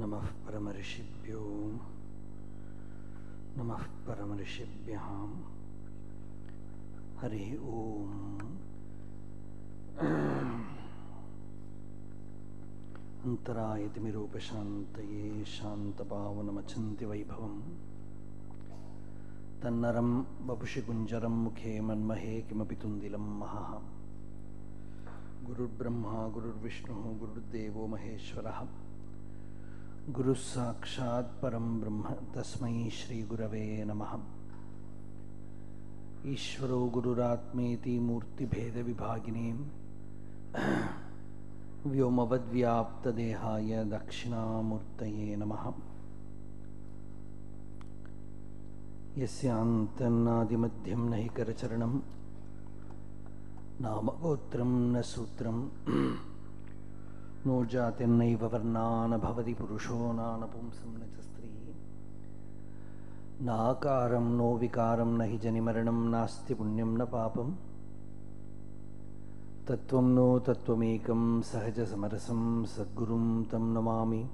नमः परमऋषिभ्यो नमः परमऋषिभ्यः हरिः ॐ अन्तरायतिमिरूपशान्तये शान्तपावनमचन्ति वैभवम् तन्नरं वपुषि कुञ्जरं मुखे मन्महे किमपि तुन्दिलं महः गुरुर्ब्रह्मा गुरुर्विष्णुः गुरुर्देवो महेश्वरः। गुरुः साक्षात् परं ब्रह्म तस्मै श्रीगुरवे नमः। ईश्वरो गुरुरात्मेति मूर्तिभेदविभागिने व्योमवद्व्याप्तदेहाय दक्षिणामूर्तये नमः। यस्यान्तन्नादिमध्यं न हि करचरणं नामगोत्रं न सूत्रं। नो जातिर्नैव वर्णा न भवति पुरुषो नानपुंसं न च स्त्रीः। नाकारं नो विकारं न हि जनिमरणं नास्ति पुण्यं न पापं। तत्त्वं नो तत्त्वमेकं सहजसमरसं सद्गुरुं तं नमामि।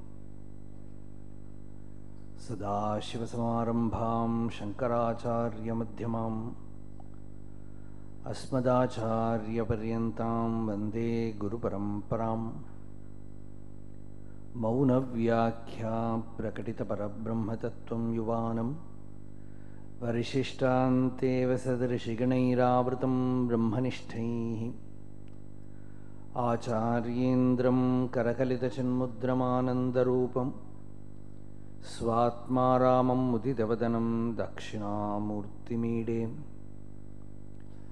सदाशिवसमारम्भां शङ्कराचार्यमध्यमाम् अस्मदाचार्यपर्यन्तां वन्दे गुरुपरम्पराम्। मौनव्याख्या प्रकटितपरब्रह्मतत्त्वं युवानं। परिशिष्टान्तेव सदृशिगणैरावृतं ब्रह्मनिष्ठैः। आचार्येन्द्रं करकलितचिन्मुद्रमानन्दरूपम् स्वात्मा रामं मुदितवदनं दक्षिणामूर्तिमीडे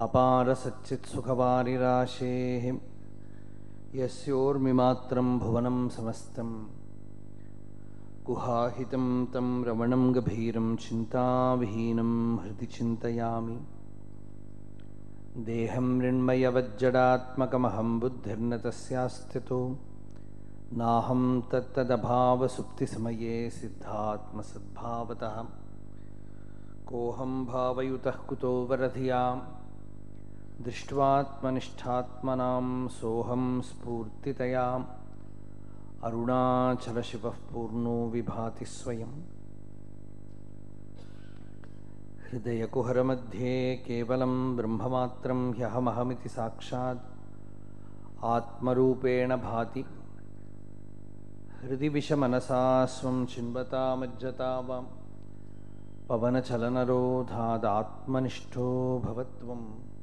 अपारसच्चित्सुखवारिराशेः यस्योर्मिमात्रं भुवनं समस्तं। गुहाहितं तं रमणं गभीरं चिन्ताविहीनं हृदि चिन्तयामि। देहं मृण्मयवज्जडात्मकमहं बुद्धिर्न तस्यास्थितो। नाहं तत्तदभावसुप्तिसमये सिद्धात्मसद्भावतः। कोऽहं भावयुतः कुतो वरधियां दृष्ट्वात्मनिष्ठात्मनां सोऽहं स्फूर्तितया अरुणाचलशिवः पूर्णो विभाति स्वयम् हृदयकुहरमध्ये केवलं ब्रह्ममात्रं ह्यहमहमिति साक्षात्। आत्मरूपेण भाति। हृदि विषमनसा स्वं चिन्वतामज्जता वां पवनचलनरोधादात्मनिष्ठो भवत्वं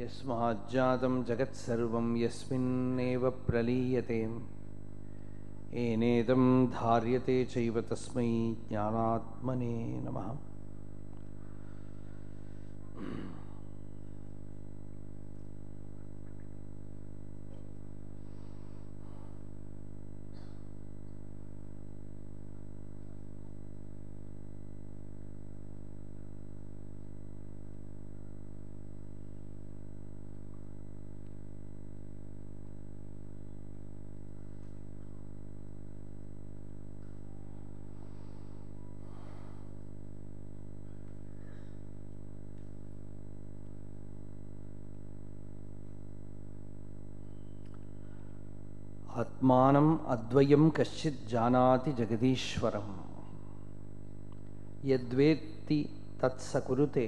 यस्माज्जातं जगत्सर्वं यस्मिन्नेव प्रलीयते। एनेदं धार्यते चैव तस्मै ज्ञानात्मने नमः। ஆத்மானம் அத்வயம் கஷ்டித் ஜானாதி ஜெகதீஸ்வரம். எத்வேத்தி தத் சகுருதே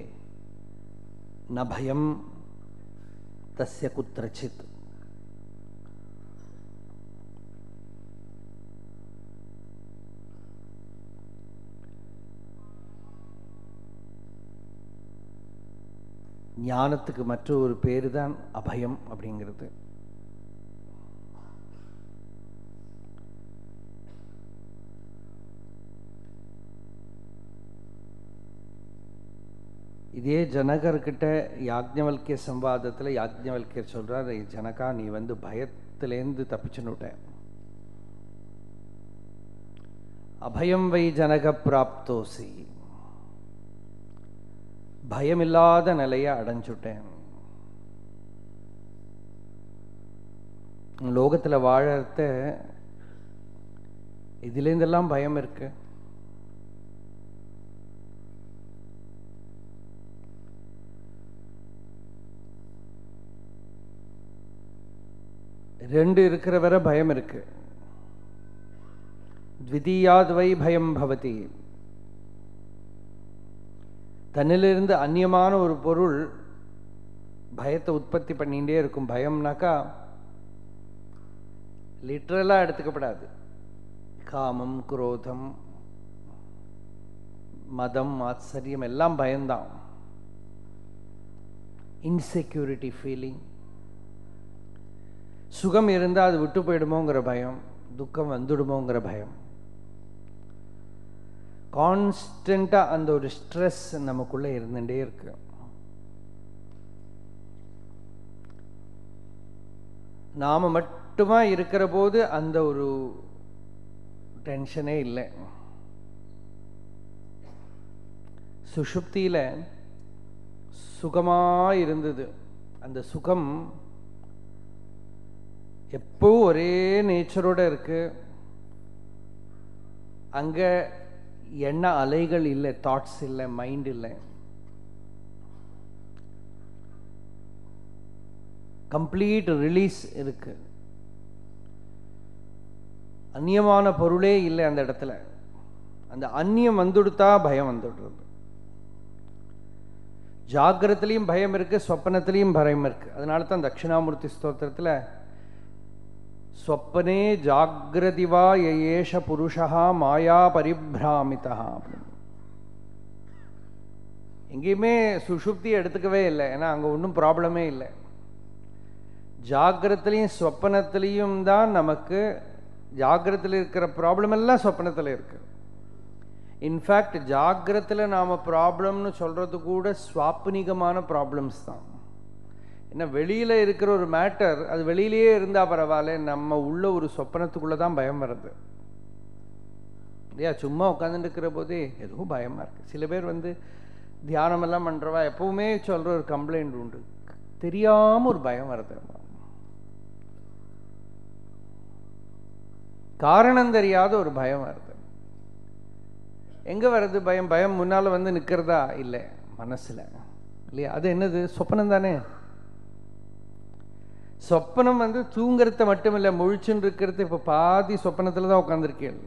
நபயம் தஸ்ய குத்திரச்சித் ஞானத்துக்கு மற்றொரு பேர் தான் அபயம் அப்படிங்கிறது. இதே ஜனகர்கிட்ட யாக்ஞவல்கிய சம்பாதத்தில் யாக்ஞவல்கியர் சொல்கிறார் ஜனகா நீ வந்து பயத்திலேருந்து தப்பிச்சுன்னுட்ட அபயம் வை ஜனக பிராப்தோசி. பயமில்லாத நிலையை அடைஞ்சுட்டேன் லோகத்தில் வாழறத இதுலேருந்தெல்லாம் பயம் இருக்குது ரெண்டு இருக்கிற வரை பயம் இருக்கு. த்விதீயாத்வை பயம் பவதி. தன்னிலிருந்து அந்நியமான ஒரு பொருள் பயத்தை உற்பத்தி பண்ணிகிட்டே இருக்கும். பயம்னாக்கா லிட்ரலாக எடுத்துக்கப்படாது. காமம் குரோதம் மதம் ஆச்சரியம் எல்லாம் பயம்தான். இன்செக்யூரிட்டி ஃபீலிங் சுகம் இருந்தால் அது விட்டு போயிடுமோங்கிற பயம் துக்கம் வந்துடுமோங்கிற பயம். கான்ஸ்டண்ட்டாக அந்த ஒரு ஸ்ட்ரெஸ் நமக்குள்ளே இருந்துகிட்டே இருக்கு. நாம் மட்டுமா இருக்கிற போது அந்த ஒரு டென்ஷனே இல்லை. சுஷுப்தியில் சுகமாக இருந்தது. அந்த சுகம் எப்பவும் ஒரே நேச்சரோட இருக்கு. அங்கே எண்ண அலைகள் இல்லை தாட்ஸ் இல்லை மைண்ட் இல்லை. கம்ப்ளீட் ரிலீஸ் இருக்கு. அந்நியமான பொருளே இல்லை அந்த இடத்துல. அந்த அந்நியம் வந்துடுத்தா பயம் வந்துடுறது. ஜாகிரத்திலையும் பயம் இருக்கு சொப்பனத்திலையும் பயம் இருக்கு. அதனால தான் தட்சிணாமூர்த்தி ஸ்தோத்திரத்தில் ஸ்வப்னே ஜாகிரதிவா ஏஷ புருஷா மாயா பரிபிராமிதா அப்படின்னு எங்கேயுமே சுஷுப்தி எடுத்துக்கவே இல்லை. ஏன்னா அங்கே ஒன்றும் ப்ராப்ளமே இல்லை. ஜாகிரத்திலையும் ஸ்வப்பனத்திலையும் தான் நமக்கு ஜாகிரத்தில் இருக்கிற ப்ராப்ளம் எல்லாம் சொப்பனத்தில் இருக்கு. இன்ஃபேக்ட் ஜாகிரத்தில் நாம் ப்ராப்ளம்னு சொல்கிறது கூட ஸ்வாப்னிகமான ப்ராப்ளம்ஸ் தான். ஏன்னா வெளியில் இருக்கிற ஒரு மேட்டர் அது வெளியிலேயே இருந்தால் பரவாயில்ல நம்ம உள்ள ஒரு சொப்பனத்துக்குள்ளே தான் பயம் வருது. இல்லையா? சும்மா உட்காந்துட்டு இருக்கிற போதே எதுவும் பயமாக இருக்குது சில பேர் வந்து தியானமெல்லாம் பண்ணுறவா எப்பவுமே சொல்கிற ஒரு கம்ப்ளைண்ட் உண்டு. தெரியாமல் ஒரு பயம் வருது. காரணம் தெரியாத ஒரு பயம் வருது. எங்கே வருது பயம்? பயம் முன்னால் வந்து நிற்கிறதா இல்லை. மனசில். இல்லையா? அது என்னது? சொப்பனம் தானே. சொப்பனம் வந்து தூங்குறத மட்டும் இல்லை முழிச்சுன்னு இருக்கிறது இப்போ பாதி சொப்பனத்தில் தான் உட்காந்துருக்கேன்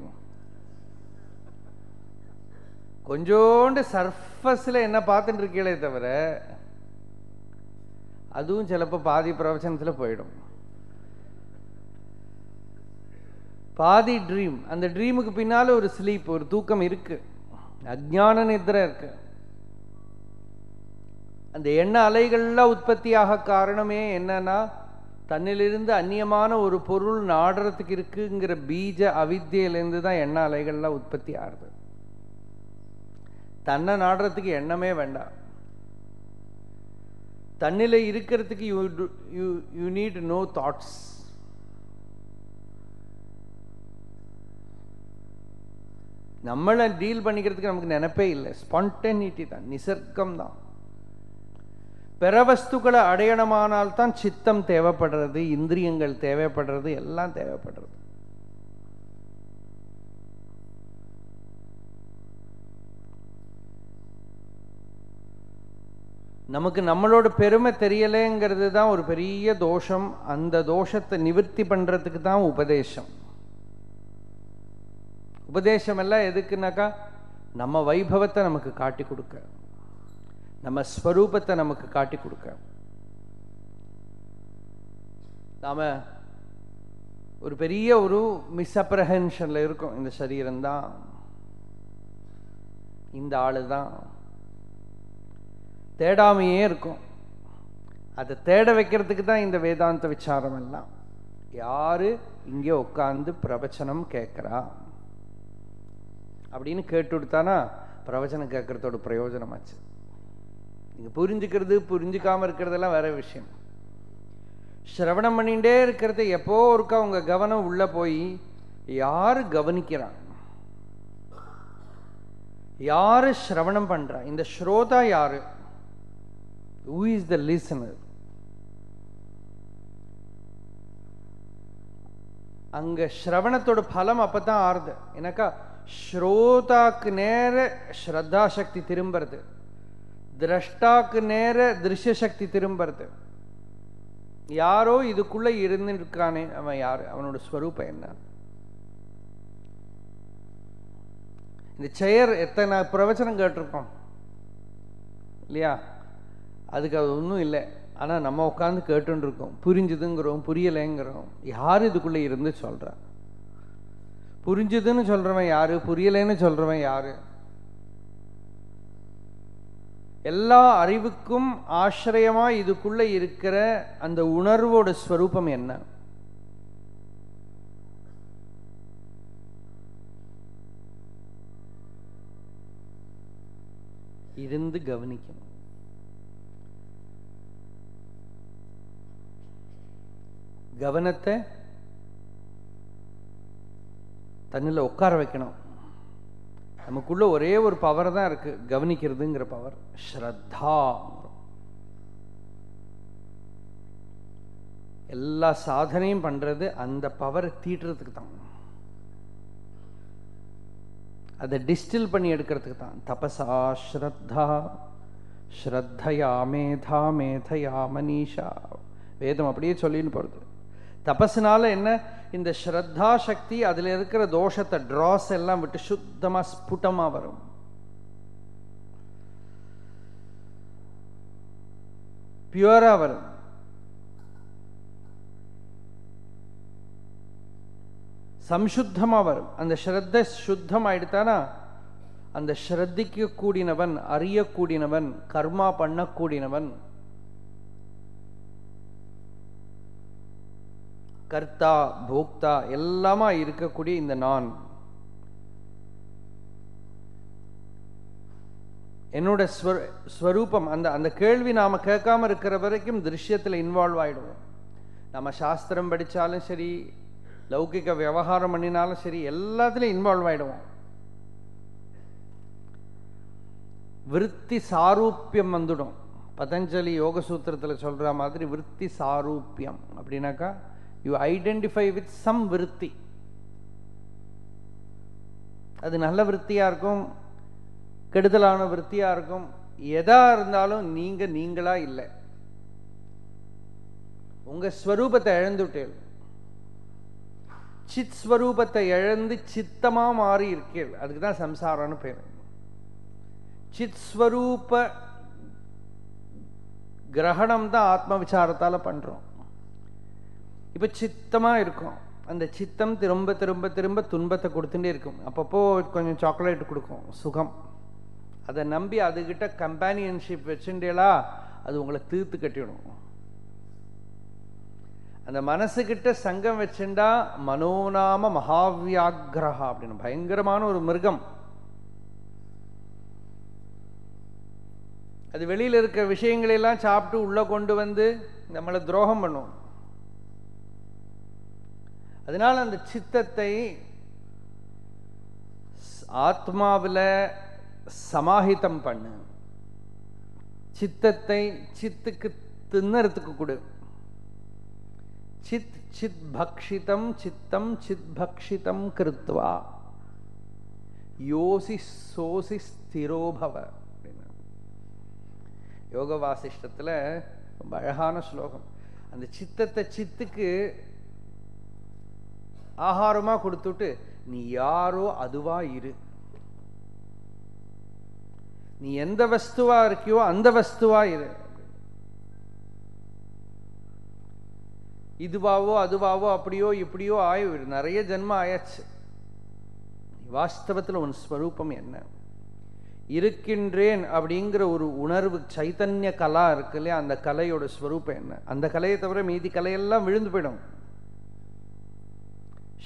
கொஞ்சோண்டு சர்ஃபஸில் என்ன பார்த்துட்டு இருக்கீங்களே தவிர அதுவும் சிலப்போ பாதி பிரவச்சனத்தில் போயிடும். பாதி ட்ரீம் அந்த ட்ரீமுக்கு பின்னால ஒரு ஸ்லீப் ஒரு தூக்கம் இருக்கு. அஜான நித்திரை இருக்கு. அந்த எண்ண அலைகள்லாம் உற்பத்தியாக காரணமே என்னன்னா தன்னிலிருந்து அந்நியமான ஒரு பொருள் நாடுறதுக்கு இருக்குங்கிற பீஜ அவித்தியிலேருந்து தான் எண்ண அலைகள்லாம் உற்பத்தி ஆகுது. தன்னை நாடுறதுக்கு எண்ணமே வேண்டாம். தன்னில இருக்கிறதுக்கு you you you need no thoughts நம்மளை டீல் பண்ணிக்கிறதுக்கு நமக்கு நினைப்பே இல்லை. ஸ்பான்டேனிட்டி தான் நிசர்க்கம் தான். பிறவஸ்துக்களை அடையணமானால்தான் சித்தம் தேவைப்படுறது இந்திரியங்கள் தேவைப்படுறது எல்லாம் தேவைப்படுறது. நமக்கு நம்மளோட பெருமை தெரியலேங்கிறது தான் ஒரு பெரிய தோஷம். அந்த தோஷத்தை நிவர்த்தி பண்றதுக்கு தான் உபதேசம். உபதேசம் எல்லாம் எதுக்குனாக்கா நம்ம வைபவத்தை நமக்கு காட்டி கொடுக்க. நம்ம ஸ்வரூபத்தை நமக்கு காட்டி கொடுக்க நாம ஒரு பெரிய ஒரு மிஸ்அப்ரஹென்ஷன்ல இருக்கும். இந்த சரீரம் தான். இந்த ஆளு தான். தேடாமையே இருக்கும். அதை தேட வைக்கிறதுக்கு தான் இந்த வேதாந்த விசாரம் எல்லாம். யாரு இங்கே உட்காந்து பிரவச்சனம் கேட்குறா? அப்படின்னு கேட்டு கொடுத்தானா பிரவச்சனம் கேட்கறதோட பிரயோஜனமாச்சு. நீங்க புரிஞ்சுக்கிறது புரிஞ்சுக்காம இருக்கிறதெல்லாம் வேற விஷயம். சிரவணம் பண்ணிகிட்டே இருக்கிறது எப்போ ஒருக்கா உங்க கவனம் உள்ள போய் யாரு கவனிக்கிறான் யாரு சிரவணம் பண்றா? இந்த ஸ்ரோதா யாரு? ஹூ இஸ் த லிசனர் அங்க ஸ்ரவணத்தோட பலம் அப்பதான் ஆறுது. எனக்கா ஸ்ரோதாக்கு நேர ஸ்ரத்தாசக்தி திரும்புறது. திரஷ்டாக்கு நேர திருஷ்ய சக்தி திரும்புறது. யாரோ இதுக்குள்ள இருந்து இருக்கானே அவன் யாரு? அவனோட ஸ்வரூபம் என்ன? இந்த செயர் எத்தனை பிரவச்சனம் கேட்டிருக்கோம். இல்லையா? அதுக்கு அது ஒன்றும் இல்லை. ஆனால் நம்ம உட்காந்து கேட்டுன்னு இருக்கோம் புரிஞ்சுதுங்கிறோம் புரியலைங்கிறோம். யார் இதுக்குள்ளே இருந்து சொல்கிறான் புரிஞ்சுதுன்னு சொல்கிறவன் யாரு? புரியலைன்னு சொல்கிறவன் யாரு? எல்லா அறிவுக்கும் ஆசிரியமா இதுக்குள்ள இருக்கிற அந்த உணர்வோட ஸ்வரூபம் என்ன? இருந்து கவனிக்கணும். கவனத்தை தன்னில் உட்கார வைக்கணும். நமக்குள்ள ஒரே ஒரு பவர் தான் இருக்கு. கவனிக்கிறதுங்கிற பவர் ஸ்ரத்தா எல்லா சாதனையும் பண்றது அந்த பவரை தீட்டுறதுக்கு தான். அதை டிஸ்டில் பண்ணி எடுக்கிறதுக்கு தான். தபசா ஸ்ரத்தா ஸ்ரத்தையா மேதா மேதையா மனிஷா. வேதம் அப்படியே சொல்லின்னு போறது. தபஸ்னால என்ன? இந்த ஸ்ரத்தா சக்தி அதுல இருக்கிற தோஷத்தை ட்ராஸ் எல்லாம் விட்டு சுத்தமா ஸ்புட்டமா வரும். பியூரா வரும். சம்சுத்தமா வரும். அந்த ஸ்ரத்த சுத்தம் ஆயிடுத்தானா அந்த ஸ்ரத்திக்க கூடினவன் அறியக்கூடினவன் கர்மா பண்ணக்கூடினவன் கர்த்தா போக்தா எல்லாமா இருக்கக்கூடிய இந்த நான். என்னோட ஸ்வரூபம் அந்த அந்த கேள்வி நாம கேட்காம இருக்கிற வரைக்கும் திருஷ்யத்தில் இன்வால்வ் ஆயிடுவோம். நம்ம சாஸ்திரம் படித்தாலும் சரி லௌகிக விவகாரம் பண்ணினாலும் சரி எல்லாத்துலேயும் இன்வால்வ் ஆயிடுவோம். விற்பி சாரூப்பியம் வந்துடும். பதஞ்சலி யோக சூத்திரத்தில் மாதிரி விற்பி சாரூப்பியம் அப்படின்னாக்கா யூ ஐடென்டிஃபை வித் சம் விருத்தி. அது நல்ல விற்த்தியா இருக்கும் கெடுதலான விற்த்தியா இருக்கும் எதா இருந்தாலும் நீங்க நீங்களா இல்லை. உங்க ஸ்வரூபத்தை இழந்துட்டேன் சித் ஸ்வரூபத்தை இழந்து சித்தமா மாறி இருக்கேள். அதுக்கு தான் சம்சாரம்னு பேர். சித் ஸ்வரூப கிரகணம் தான் ஆத்ம விசாரத்தால பண்றோம். இப்போ சித்தமாக இருக்கும். அந்த சித்தம் திரும்ப திரும்ப திரும்ப துன்பத்தை கொடுத்துட்டே இருக்கும். அப்பப்போ கொஞ்சம் சாக்லேட் கொடுக்கும். சுகம். அதை நம்பி அதுகிட்ட கம்பானியன்ஷிப் வச்சுட்டேலா அது உங்களை தீர்த்து கட்டிடும். அந்த மனசுக்கிட்ட சங்கம் வச்சுண்டா மனோநாம மகாவியாகிரகா அப்படின்னு பயங்கரமான ஒரு மிருகம். அது வெளியில் இருக்க விஷயங்களெல்லாம் சாப்பிட்டு உள்ளே கொண்டு வந்து நம்மளை துரோகம் பண்ணும். அதனால அந்த சித்தத்தை ஆத்மாவில் சமாஹிதம் பண்ணு. சித்தத்தை சித்துக்கு தின்னறதுக்கு கொடு. சித் சித் பக்ஷிதம் சித்தம் சித் பக்ஷிதம் கிருத்வா. யோசி சோசி ஸ்திரோபவ. அப்படின்னு யோக வாசிஷ்டத்தில் ரொம்ப அழகான ஸ்லோகம். அந்த சித்தத்தை சித்துக்கு ஆகாரமா கொடுத்துட்டு நீ யாரோ அதுவா இரு. நீ எந்த வஸ்துவா இருக்கியோ அந்த வஸ்துவா இரு. இதுவாவோ அதுவாவோ அப்படியோ இப்படியோ ஆயோ நிறைய ஜென்மம் ஆயாச்சு. வாஸ்தவத்தில் உன் ஸ்வரூபம் என்ன? இருக்கின்றேன் அப்படிங்கிற ஒரு உணர்வு சைத்தன்ய கலா இருக்கு இல்லையா? அந்த கலையோட ஸ்வரூபம் என்ன? அந்த கலையை தவிர மீதி கலையெல்லாம் விழுந்து போயிடும்.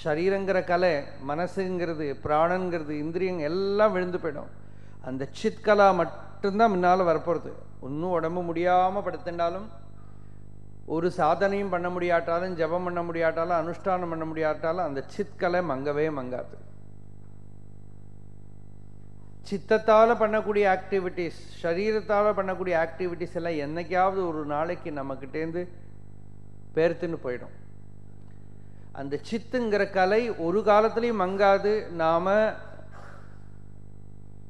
சரீரங்கிற கலை மனசுங்கிறது பிராணங்கிறது இந்திரியங்க எல்லாம் விழுந்து போயிடும். அந்த சித்கலா மட்டும்தான் முன்னால் வரப்போகிறது ஒன்றும் உடம்பு முடியாமல் படுத்துட்டாலும் ஒரு சாதனையும் பண்ண முடியாட்டாலும் ஜபம் பண்ண முடியாட்டாலும் அனுஷ்டானம் பண்ண முடியாட்டாலும் அந்த சித்கலை மங்கவே மங்காது. சித்தத்தால் பண்ணக்கூடிய ஆக்டிவிட்டீஸ் சரீரத்தால் பண்ணக்கூடிய ஆக்டிவிட்டீஸ் எல்லாம் என்னைக்காவது ஒரு நாளைக்கு நம்மக்கிட்டேருந்து பேர்த்துன்னு போயிடும். அந்த சித்துங்கிற கலை ஒரு காலத்திலையும் மங்காது. நாம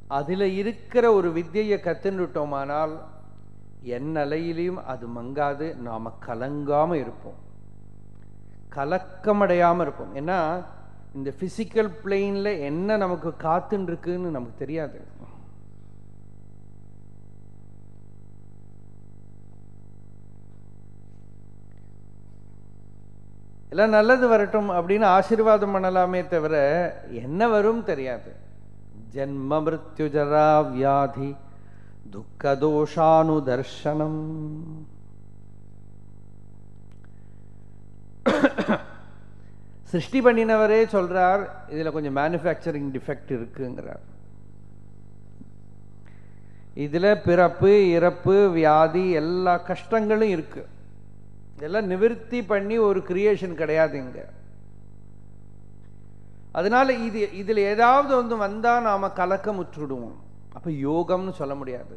அதில் இருக்கிற ஒரு வித்தியை கற்றுன்னுட்டோமானால் என் நிலையிலையும் அது மங்காது. நாம் கலங்காமல் இருப்போம். கலக்கமடையாமல் இருப்போம். ஏன்னா இந்த ஃபிசிக்கல் பிளெயினில் என்ன நமக்கு காத்துன்னு இருக்குன்னு நமக்கு தெரியாது. எல்லாம் நல்லது வரட்டும் அப்படின்னு ஆசீர்வாதம் பண்ணலாமே தவிர என்ன வரும் தெரியாது. ஜென்ம மிருத்யுஜரா வியாதி துக்கதோஷானுதர்ஷனம் சிருஷ்டி பண்ணினவரே சொல்றார் இதுல கொஞ்சம் மேனுஃபேக்சரிங் டிஃபெக்ட் இருக்குங்கிறார். இதுல பிறப்பு இறப்பு வியாதி எல்லா கஷ்டங்களும் இருக்கு. இதெல்லாம் நிவர்த்தி பண்ணி ஒரு கிரியேஷன் கிடையாது இங்க. அதனால இது இதுல ஏதாவது வந்து வந்தா நாம கலக்க முற்றுடுவோம் அப்ப யோகம்னு சொல்ல முடியாது.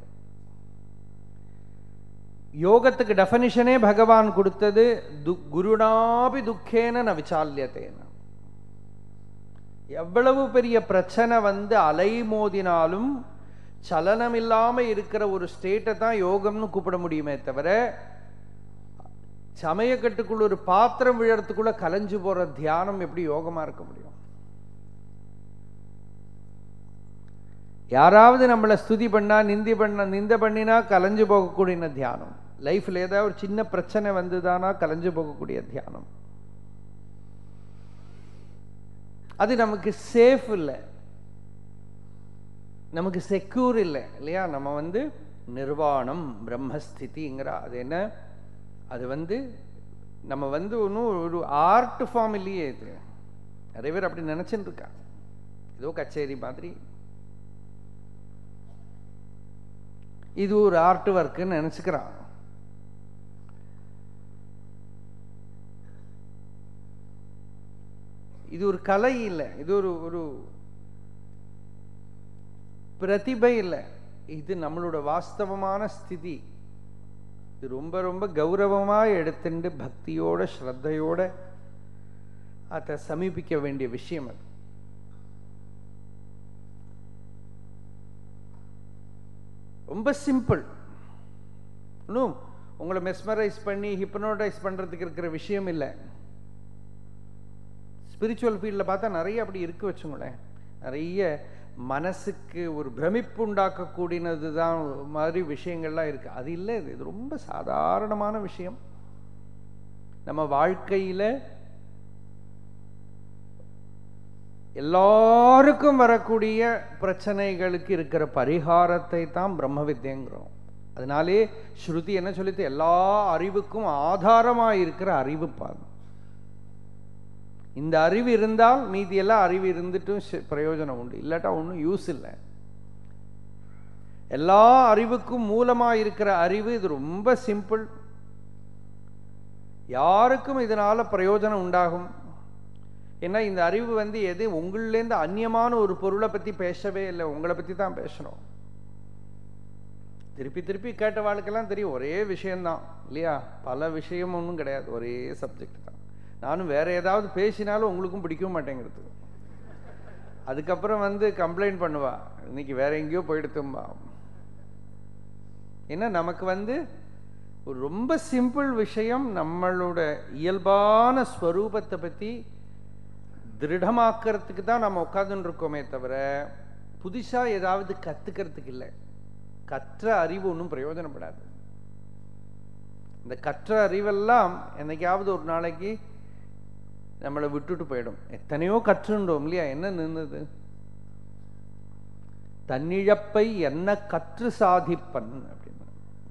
யோகத்துக்கு டெஃபனிஷனே பகவான் கொடுத்தது து குருடாபி துக்கேன ந விசால்யத்தேன. எவ்வளவு பெரிய பிரச்சனை வந்து அலைமோதினாலும் சலனம் இல்லாமல் இருக்கிற ஒரு ஸ்டேட்டை தான் யோகம்னு கூப்பிட முடியுமே தவிர சமயக்கட்டுக்குள்ள ஒரு பாத்திரம் விழறதுக்குள்ள கலைஞ்சு போற தியானம் எப்படி யோகமா இருக்க முடியும்? யாராவது நம்மளை ஸ்துதி பண்ணா நிந்தி பண்ண நிந்த பண்ணினா கலைஞ்சு போகக்கூடிய தியானம். லைஃப்ல ஏதாவது ஒரு சின்ன பிரச்சனை வந்துதானா கலைஞ்சு போகக்கூடிய தியானம். அது நமக்கு சேஃப் இல்லை. நமக்கு செக்யூர் இல்லை. இல்லையா? நம்ம வந்து நிர்வாணம் பிரம்மஸ்திதிங்கிற அது என்ன? அது வந்து நம்ம வந்து ஒன்றும் ஒரு ஆர்ட் ஃபார்ம் இல்லையே இது. நிறைய பேர் அப்படி நினைச்சுட்டு இருக்கா ஏதோ கச்சேரி மாதிரி. இது ஒரு ஆர்ட் ஒர்க்குன்னு நினச்சிக்கிறான் இது ஒரு கலை இல்லை. இது ஒரு ஒரு பிரதிபை இல்லை. இது நம்மளோட வாஸ்தவமான ஸ்திதி. இது ரொம்ப ரொம்ப கௌரவமாக எடுத்துட்டு பக்தியோட ஸ்ரத்தையோட அதை சமீபிக்க வேண்டிய விஷயம் அது. ரொம்ப சிம்பிள். இன்னும் உங்களை மெஸ்மரைஸ் பண்ணி ஹிப்னோடைஸ் பண்ணுறதுக்கு இருக்கிற விஷயம் இல்லை. ஸ்பிரிச்சுவல் ஃபீல்டில் பார்த்தா நிறைய அப்படி இருக்கு வச்சுங்களேன். நிறைய மனசுக்கு ஒரு பிரமிப்பு உண்டாக்கக்கூடியது தான் மாதிரி விஷயங்கள்லாம் இருக்கு. அது இல்லை இது இது ரொம்ப சாதாரணமான விஷயம். நம்ம வாழ்க்கையில் எல்லாருக்கும் வரக்கூடிய பிரச்சனைகளுக்கு இருக்கிற பரிகாரத்தை தான் பிரம்ம வித்தியங்கிறோம் அதனாலே ஸ்ருதி என்ன சொல்லித்து எல்லா அறிவுக்கும் ஆதாரமாக இருக்கிற அறிவு பாதம். இந்த அறிவு இருந்தால் மீதி எல்லாம் அறிவு இருந்துட்டும் பிரயோஜனம் உண்டு. இல்லாட்டா ஒன்றும் யூஸ் இல்லை. எல்லா அறிவுக்கும் மூலமாக இருக்கிற அறிவு இது ரொம்ப சிம்பிள் யாருக்கும் இதனால பிரயோஜனம் உண்டாகும். ஏன்னா இந்த அறிவு வந்து எது? உங்கள்லேருந்து அந்நியமான ஒரு பொருளை பற்றி பேசவே இல்லை. உங்களை பற்றி தான் பேசணும். திருப்பி திருப்பி கேட்ட வாழ்க்கெல்லாம் தெரியும். ஒரே விஷயம்தான் இல்லையா? பல விஷயம் ஒன்றும் கிடையாது. ஒரே சப்ஜெக்ட் தான். நானும் வேற ஏதாவது பேசினாலும் உங்களுக்கும் பிடிக்க மாட்டேங்கிறது. அதுக்கப்புறம் வந்து கம்ப்ளைண்ட் பண்ணுவா. இன்னைக்கு வேற எங்கேயோ போயிடுத்தும்பா. ஏன்னா நமக்கு வந்து ஒரு ரொம்ப சிம்பிள் விஷயம் நம்மளோட இயல்பான ஸ்வரூபத்தை பற்றி திருடமாக்கிறதுக்கு தான் நம்ம உட்காந்துருக்கோமே இருக்கோமே தவிர புதுசாக ஏதாவது கற்றுக்கிறதுக்கு இல்லை. கற்ற அறிவு ஒன்றும் பிரயோஜனப்படாது. இந்த கற்ற அறிவெல்லாம் என்னைக்காவது ஒரு நாளைக்கு நம்மளை விட்டுட்டு போயிடும். எத்தனையோ கற்றுண்டோம் இல்லையா? என்ன நின்றுது தன்னிழப்பை என்ன கற்று சாதிப்பன் அப்படின்னு.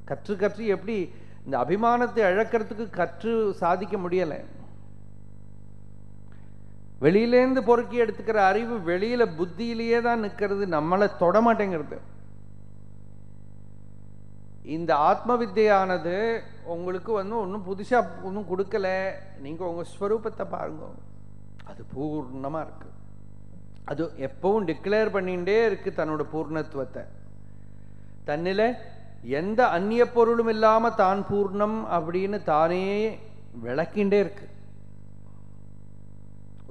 கற்று கற்று எப்படி இந்த அபிமானத்தை இழக்கிறதுக்கு கற்று சாதிக்க முடியலை. வெளியிலேருந்து பொறுக்கி எடுத்துக்கிற அறிவு வெளியில புத்தியிலேயே தான் நிற்கிறது நம்மளை தொட மாட்டேங்கிறது. இந்த ஆத்ம வித்தியானது உங்களுக்கு வந்து ஒன்றும் புதுசாக ஒன்றும் கொடுக்கல. நீங்கள் உங்கள் ஸ்வரூபத்தை பாருங்க. அது பூர்ணமாக இருக்கு. அது எப்பவும் டிக்ளேர் பண்ணிகிட்டே இருக்கு தன்னோட பூர்ணத்துவத்தை. தன்னில எந்த அந்நிய பொருளும் இல்லாமல் தான் பூர்ணம் அப்படின்னு தானே விளக்கின்றே இருக்கு.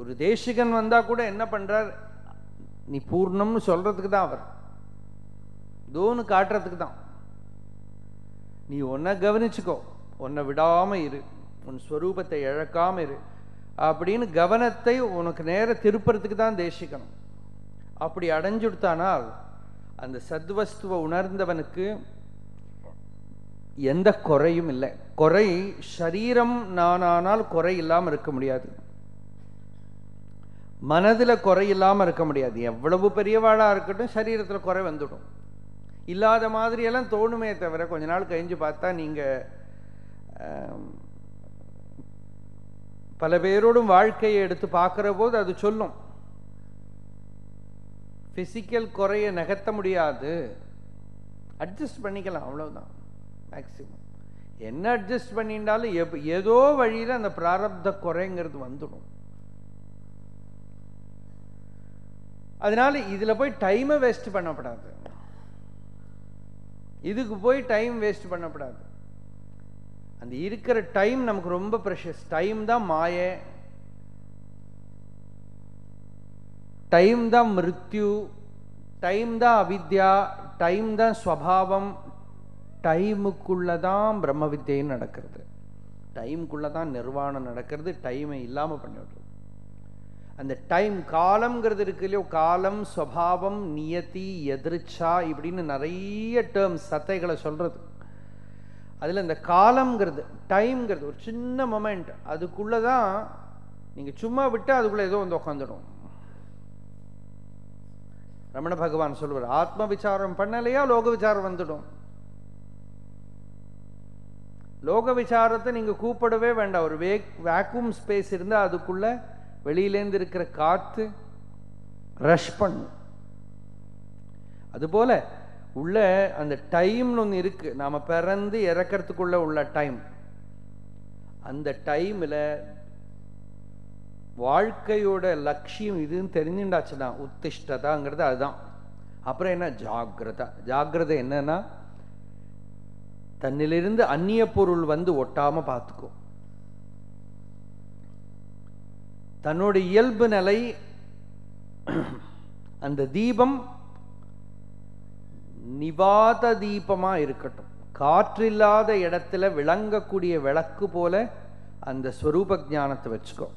ஒரு தேசிகன் வந்தா கூட என்ன பண்றார்? நீ பூர்ணம்னு சொல்றதுக்கு தான் அவர். தோன்னு காட்டுறதுக்கு தான் நீ ஒன்ன கவனிச்சுக்கோ. உன்னை விடாமல் இரு. உன் ஸ்வரூபத்தை இழக்காமல் இரு. அப்படின்னு கவனத்தை உனக்கு நேர திருப்புறதுக்கு தான் தேசிக்கணும். அப்படி அடைஞ்சுடுத்தானால் அந்த சத்வஸ்துவை உணர்ந்தவனுக்கு எந்த குறையும் இல்லை. குறை சரீரம் நானானால் குறை இல்லாமல் இருக்க முடியாது. மனதில் குறை இல்லாமல் இருக்க முடியாது. எவ்வளவு பெரியவாளாக இருக்கட்டும் சரீரத்தில் குறை வந்துடும். இல்லாத மாதிரியெல்லாம் தோணுமே தவிர கொஞ்ச நாள் கழிஞ்சு பார்த்தா நீங்கள் பல பேரோடும் வாழ்க்கையை எடுத்து பார்க்குற போது அது சொல்லும். ஃபிசிக்கல் குறைய நகர்த்த முடியாது. அட்ஜஸ்ட் பண்ணிக்கலாம் அவ்வளோதான் மேக்சிமம் என்ன அட்ஜஸ்ட் பண்ணிட்டாலும் எப் ஏதோ வழியில் அந்த பிராரப்த குறைங்கிறது வந்துடும். அதனால இதில் போய் டைமை வேஸ்ட் பண்ணப்படாது. இதுக்கு போய் டைம் வேஸ்ட் பண்ணப்படாது. அந்த இருக்கிற டைம் நமக்கு ரொம்ப ப்ரெஷஸ் டைம் தான் மாய. டைம் தான் மிருத்யு. டைம் தான் அவித்யா. டைம் தான் ஸ்வபாவம். டைமுக்குள்ளதான் பிரம்ம வித்தியன்னு நடக்கிறது. டைமுக்குள்ள தான் நிர்வாணம் நடக்கிறது. டைமை இல்லாமல் பண்ணிவிடுறது. அந்த டைம் காலம்ங்கிறது இருக்கு இல்லையோ காலம் ஸ்வபாவம் நியத்தி எதிர்ச்சா இப்படின்னு நிறைய டேர்ம்ஸ் சத்தைகளை சொல்கிறது அதில் இந்த காலம்ங்கிறது டைம்ங்கிறது ஒரு சின்ன மொமெண்ட் அதுக்குள்ளே தான் நீங்கள் சும்மா விட்டு அதுக்குள்ளே ஏதோ வந்து உட்காந்துடும் ரமண பகவான் சொல்லுவார் ஆத்ம விசாரம் பண்ணலையா லோக விசாரம் வந்துடும். லோக விசாரத்தை நீங்கள் கூப்பிடவே வேண்டாம். ஒரு வே வேக்யூம் ஸ்பேஸ் இருந்தால் அதுக்குள்ளே வெளியிலேருந்து இருக்கிற காற்று ரஷ் பண்ணும். அதுபோல உள்ள அந்த டைம்னு ஒன்று இருக்கு. நாம பிறந்து இறக்கிறதுக்குள்ள உள்ள டைம் அந்த டைம்ல வாழ்க்கையோட லட்சியம் இதுன்னு தெரிஞ்சுண்டாச்சுன்னா உத்திஷ்டதாங்கிறது அதுதான். அப்புறம் என்ன? ஜாகிரதா ஜாகிரதை என்னன்னா தன்னிலிருந்து அந்நிய பொருள் வந்து ஒட்டாம பார்த்துக்கும் தன்னுடைய இயல்பு நிலை அந்த தீபம் நிவாத தீபமா இருக்கட்டும். காற்றில்லாத இடத்துல விளங்கக்கூடிய விளக்கு போல அந்த ஸ்வரூப ஞானத்தை வச்சுக்கோ.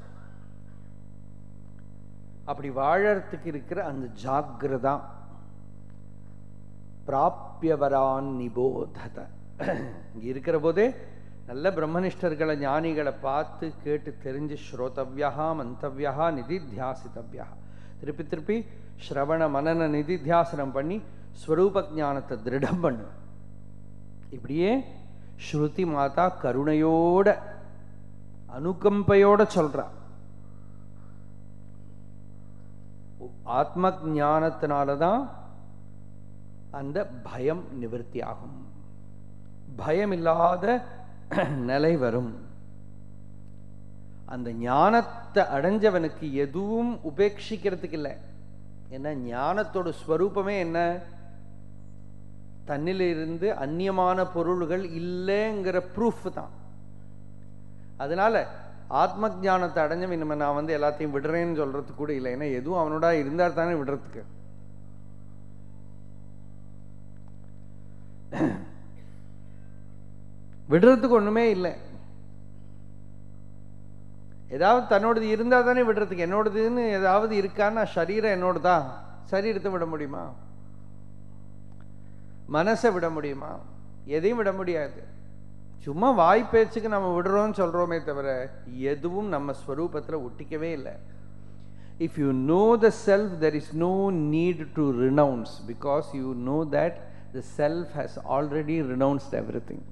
அப்படி வாழறதுக்கு இருக்கிற அந்த ஜாகிரதா பிராப்பியவரான் நிபோதத. இங்க இருக்கிற போதே நல்ல பிரம்மனிஷ்டர்களை ஞானிகளை பார்த்து கேட்டு தெரிஞ்சு ஸ்ரோதவ்யா நிதி தியாசித்தவியா திருப்பி திருப்பி ஸ்ரவண மனன நிதித்தியாசனம் பண்ணி ஸ்வரூப ஞானத்தை திருடம் பண்ணு. இப்படியே ஸ்ருதி மாதா கருணையோட அனுகம்பையோட சொல்றா. ஆத்ம ஞானத்தினாலதான் அந்த பயம் நிவர்த்தி ஆகும் பயம் இல்லாத நிலை வரும். அந்த ஞானத்தை அடைஞ்சவனுக்கு எதுவும் உபேட்சிக்கிறதுக்கு இல்லை. ஏன்னா ஞானத்தோட ஸ்வரூபமே என்ன? தன்னிலிருந்து அந்நியமான பொருள்கள் இல்லைங்கிற ப்ரூஃப் தான். அதனால ஆத்ம ஜானத்தை அடைஞ்சவன் இனிமே நான் வந்து எல்லாத்தையும் விடுறேன்னு சொல்றதுக்கு கூட இல்லை. ஏன்னா எதுவும் அவனோட இருந்தால் தானே விடுறதுக்கு. விடுறதுக்கு ஒன்றுமே இல்லை. ஏதாவது தன்னோடது இருந்தால் தானே விடுறதுக்கு. என்னோடதுன்னு ஏதாவது இருக்கான்னா சரீரம் என்னோடதா? சரீரத்தை விட முடியுமா? மனசை விட முடியுமா? எதையும் விட முடியாது. சும்மா வாய் பேச்சுக்கு நம்ம விடுறோம்னு சொல்கிறோமே தவிர எதுவும் நம்ம ஸ்வரூபத்தில் ஒட்டிக்கவே இல்லை. If you know the self there is no need to renounce because you know that the self has already renounced everything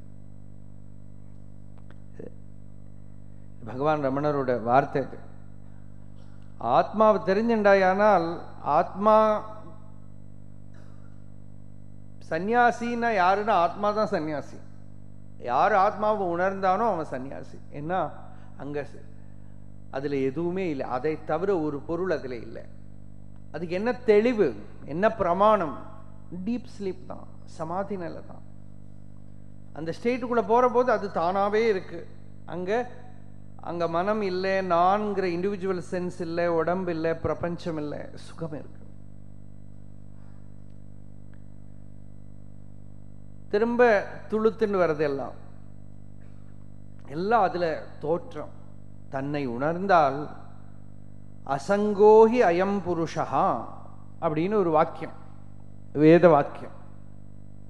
Bhagavan ரமணரோட வார்த்தை அது. ஆத்மாவை தெரிஞ்சுண்டாயானால் ஆத்மா சந்நியாசின்னா யாருன்னா ஆத்மா தான் சன்னியாசி யார் ஆத்மாவை உணர்ந்தானோ அவன் சன்னியாசி என்ன அங்க அதுல எதுவுமே இல்லை. அதை தவிர ஒரு பொருள் அதுல இல்லை. அதுக்கு என்ன தெளிவு என்ன பிரமாணம்? டீப் ஸ்லீப் தான். சமாதி நிலை தான். அந்த ஸ்டேட்டுக்குள்ளே போகிற போது அது தானாகவே இருக்கு. அங்கே அங்கே மனம் இல்லை நான்கிற இண்டிவிஜுவல் சென்ஸ் இல்லை உடம்பு இல்லை பிரபஞ்சம் இல்லை சுகம் இருக்கு. திரும்ப துளுத்துன்னு வர்றது எல்லாம். எல்லாம் அதுல தோற்றம். தன்னை உணர்ந்தால் அசங்கோஹி அயம் புருஷா அப்படின்னு ஒரு வாக்கியம் வேத வாக்கியம்.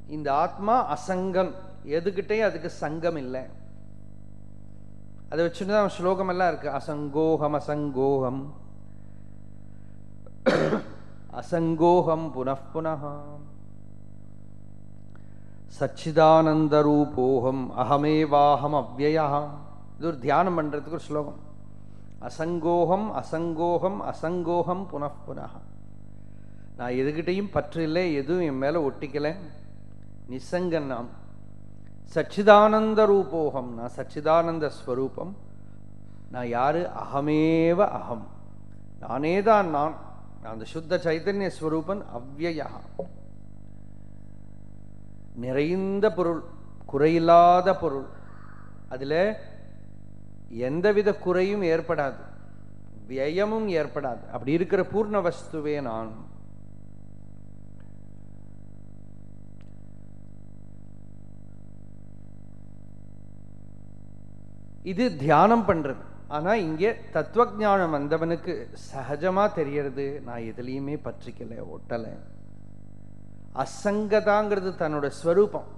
இந்த ஆத்மா அசங்கம். எதுகிட்டையும் அதுக்கு சங்கம் இல்லை. அதை வச்சுட்டு தான் ஸ்லோகமெல்லாம் இருக்குது அசங்கோகம் அசங்கோகம். அசங்கோகம் அசங்கோகம் சச்சிதானந்த சச்சிதானந்தரூபோகம் அகமேவாகம் அவ்வயா இது ஒரு தியானம் பண்ணுறதுக்கு ஒரு ஸ்லோகம். அசங்கோகம் அசங்கோகம் அசங்கோகம் புனః நான் எதுகிட்டையும் பற்று இல்லை எதுவும் என் மேலே ஒட்டிக்கலை. நிசங்கன் நாம் சச்சிதானந்த ரூபோகம் நான் சச்சிதானந்த ஸ்வரூபம் நான் யாரு? அகமேவ அகம். நானே தான் நான். நான் அந்த சுத்த சைத்தன்ய ஸ்வரூபன் அவ்வயா நிறைந்த பொருள் குறையில்லாத பொருள். அதில் எந்தவித குறையும் ஏற்படாது. வியயமும் ஏற்படாது. அப்படி இருக்கிற பூர்ண வஸ்துவே நான். இது தியானம் பண்றது. ஆனா இங்கே தத்துவஜானம் வந்தவனுக்கு சகஜமா தெரியறது நான் எதுலையுமே பற்றிக்கலை ஒட்டலை. அசங்கதாங்கிறது தன்னோட ஸ்வரூபம்.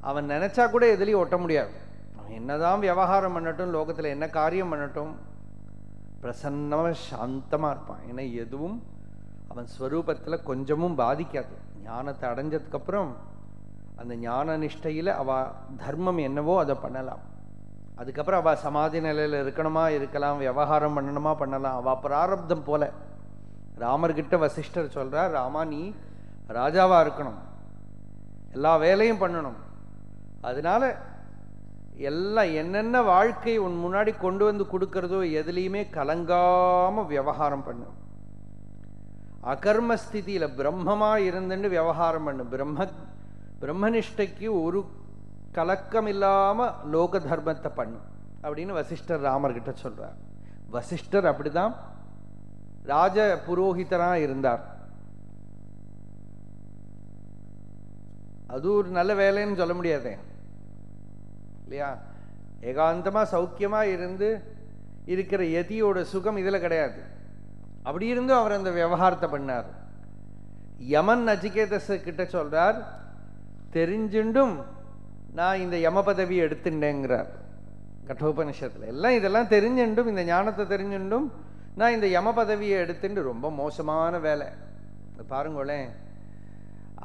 அவன் நினைச்சா கூட எதுலேயும் ஒட்ட முடியாது. அவன் என்னதான் விவகாரம் பண்ணட்டும் லோகத்துல என்ன காரியம் பண்ணட்டும் பிரசன்னமா சாந்தமா இருப்பான். ஏன்னா எதுவும் அவன் ஸ்வரூபத்துல கொஞ்சமும் பாதிக்காது. ஞானத்தை அடைஞ்சதுக்கப்புறம் அந்த ஞான நிஷ்டையில அவ தர்மம் என்னவோ அதை பண்ணலாம். அதுக்கப்புறம் அவள் சமாதி நிலையில இருக்கணுமா இருக்கலாம் விவகாரம் பண்ணணுமா பண்ணலாம். அவ பிராரப்தம் போல. ராமர்கிட்ட வசிஷ்டர் சொல்கிறார் ராமா நீ ராஜாவாக இருக்கணும். எல்லா வேலையும் பண்ணணும். அதனால எல்லாம் என்னென்ன வாழ்க்கை உன் முன்னாடி கொண்டு வந்து கொடுக்கறதோ எதுலையுமே கலங்காம விவகாரம் பண்ணு. அகர்ம பிரம்மமாக பிரம்மமா இருந்துன்னு விவகாரம் பண்ணு. பிரம்ம பிரம்மனிஷ்டைக்கு ஒரு கலக்கம் இல்லாம லோக தர்மத்தை பண்ணு அப்படின்னு வசிஷ்டர் ராமர்கிட்ட சொல்றார். வசிஷ்டர் அப்படிதான் ராஜ புரோகிதரா இருந்தார். அது ஒரு நல்ல வேலைன்னு சொல்ல முடியாதே. இல்லையா? ஏகாந்தமா சௌக்கியமா இருந்து இருக்கிற எதியோட சுகம் இதுல கிடையாது. அப்படி இருந்தும் அவர் அந்த விவகாரத்தை பண்ணார். யமன் நச்சிகேதஸ் கிட்ட சொல்றார் தெரிஞ்சுண்டும் நான் இந்த யம பதவி எடுத்துட்டேங்கிறார். கட்டோபனிஷத்தில். எல்லாம் இதெல்லாம் தெரிஞ்சுண்டும் இந்த ஞானத்தை தெரிஞ்சுண்டும் நான் இந்த யம பதவியை எடுத்துட்டு ரொம்ப மோசமான வேலை. பாருங்களேன்.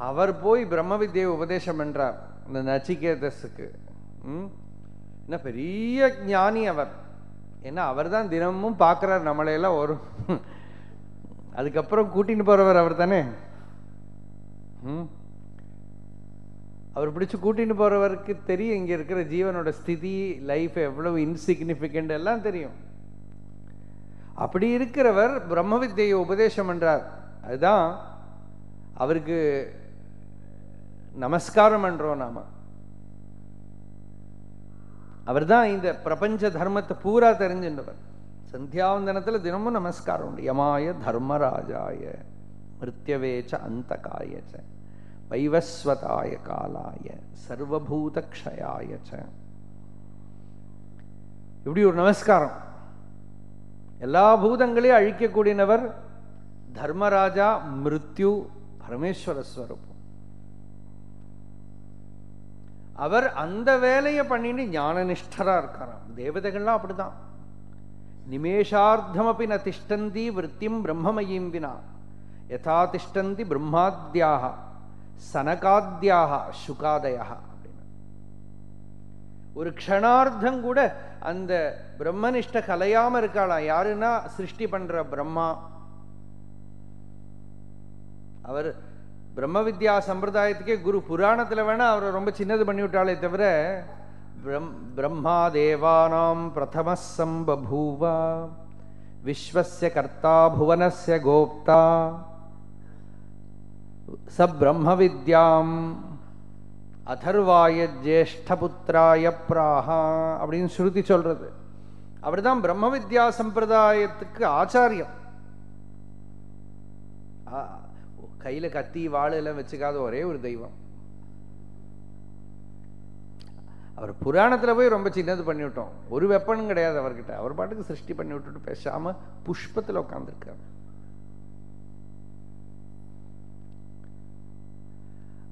அவர் போய் பிரம்ம வித்தியை உபதேசம் பண்ணுறார் இந்த நச்சிகேதஸுக்கு. என்ன பெரிய ஞானி அவர். ஏன்னா அவர் தான் தினமும் பார்க்குறார் நம்மளையெல்லாம் ஒரு அதுக்கப்புறம் கூட்டின்னு போகிறவர் அவர் தானே? ம்? அவர் பிடிச்சு கூட்டின்னு போறவருக்கு தெரியும் இங்க இருக்கிற ஜீவனோட ஸ்திதி லைஃப் எவ்வளவு இன்சிக்னிஃபிகண்ட் எல்லாம் தெரியும். அப்படி இருக்கிறவர் பிரம்ம வித்தியை உபதேசம் என்றார் அதுதான் அவருக்கு நமஸ்காரம் பண்ணுறோம் நாம. அவர் தான் இந்த பிரபஞ்ச தர்மத்தை பூரா தெரிஞ்சின்றவர். சந்தியாவந்தனத்தில் தினமும் நமஸ்காரம் உண்டு. யமாய தர்மராஜாய மிருத்யவேச்ச அந்தகாயச்ச. வைவஸ்வதாய காலாய சர்வபூத க்ஷயாயச்ச இப்படி ஒரு நமஸ்காரம். எல்லா பூதங்களையும் அழிக்கக்கூடியவர் தர்மராஜா மிருத்யு பரமேஸ்வர ஸ்வரூபம் அவர் அந்த வேலையை பண்ணிட்டு ஞானனிஷ்டரா இருக்காராம். தேவதைகள்லாம் அப்படிதான். நிமேஷார்த்தமபி ந திஷ்டந்தி விற்த்தியும் பிரம்மமயீம் வினா. யதா திஷ்டந்தி பிரம்மாத்யாக சனகாத்தியாக சுகாதயா அப்படின்னு. ஒரு க்ஷணார்த்தம் கூட அந்த பிரம்மனிஷ்ட கலையாம இருக்காளாம் யாருன்னா சிருஷ்டி பண்ற பிரம்மா. அவர் பிரம்ம வித்யா சம்பிரதாயத்துக்கே குரு புராணத்துல வேணா அவரை ரொம்ப சின்னது பண்ணி விட்டாலே தவிர பிரம்மா தேவானாம் பிரதம சம்பூவா விஸ்வஸ்ய கர்த்தா புவனஸ்ய கோப்தா. ச பிரம்ம வித்யாம் அதர்வாய ஜேஷ்டபுத்திராய பிராகா அப்படின்னு ஸ்ருதி சொல்றது. அப்படிதான் பிரம்ம வித்யா சம்பிரதாயத்துக்கு ஆச்சாரியம். ஆ, கையில கத்தி வாள் எல்லாம் வச்சுக்காத ஒரே ஒரு தெய்வம். அவர் புராணத்துல போய் ரொம்ப சின்னது பண்ணி விட்டோம் ஒரு வெப்பனும் கிடையாது அவர்கிட்ட. அவர் பாட்டுக்கு சிருஷ்டி பண்ணி விட்டுட்டு பேசாம புஷ்பத்துல உட்காந்துருக்காரு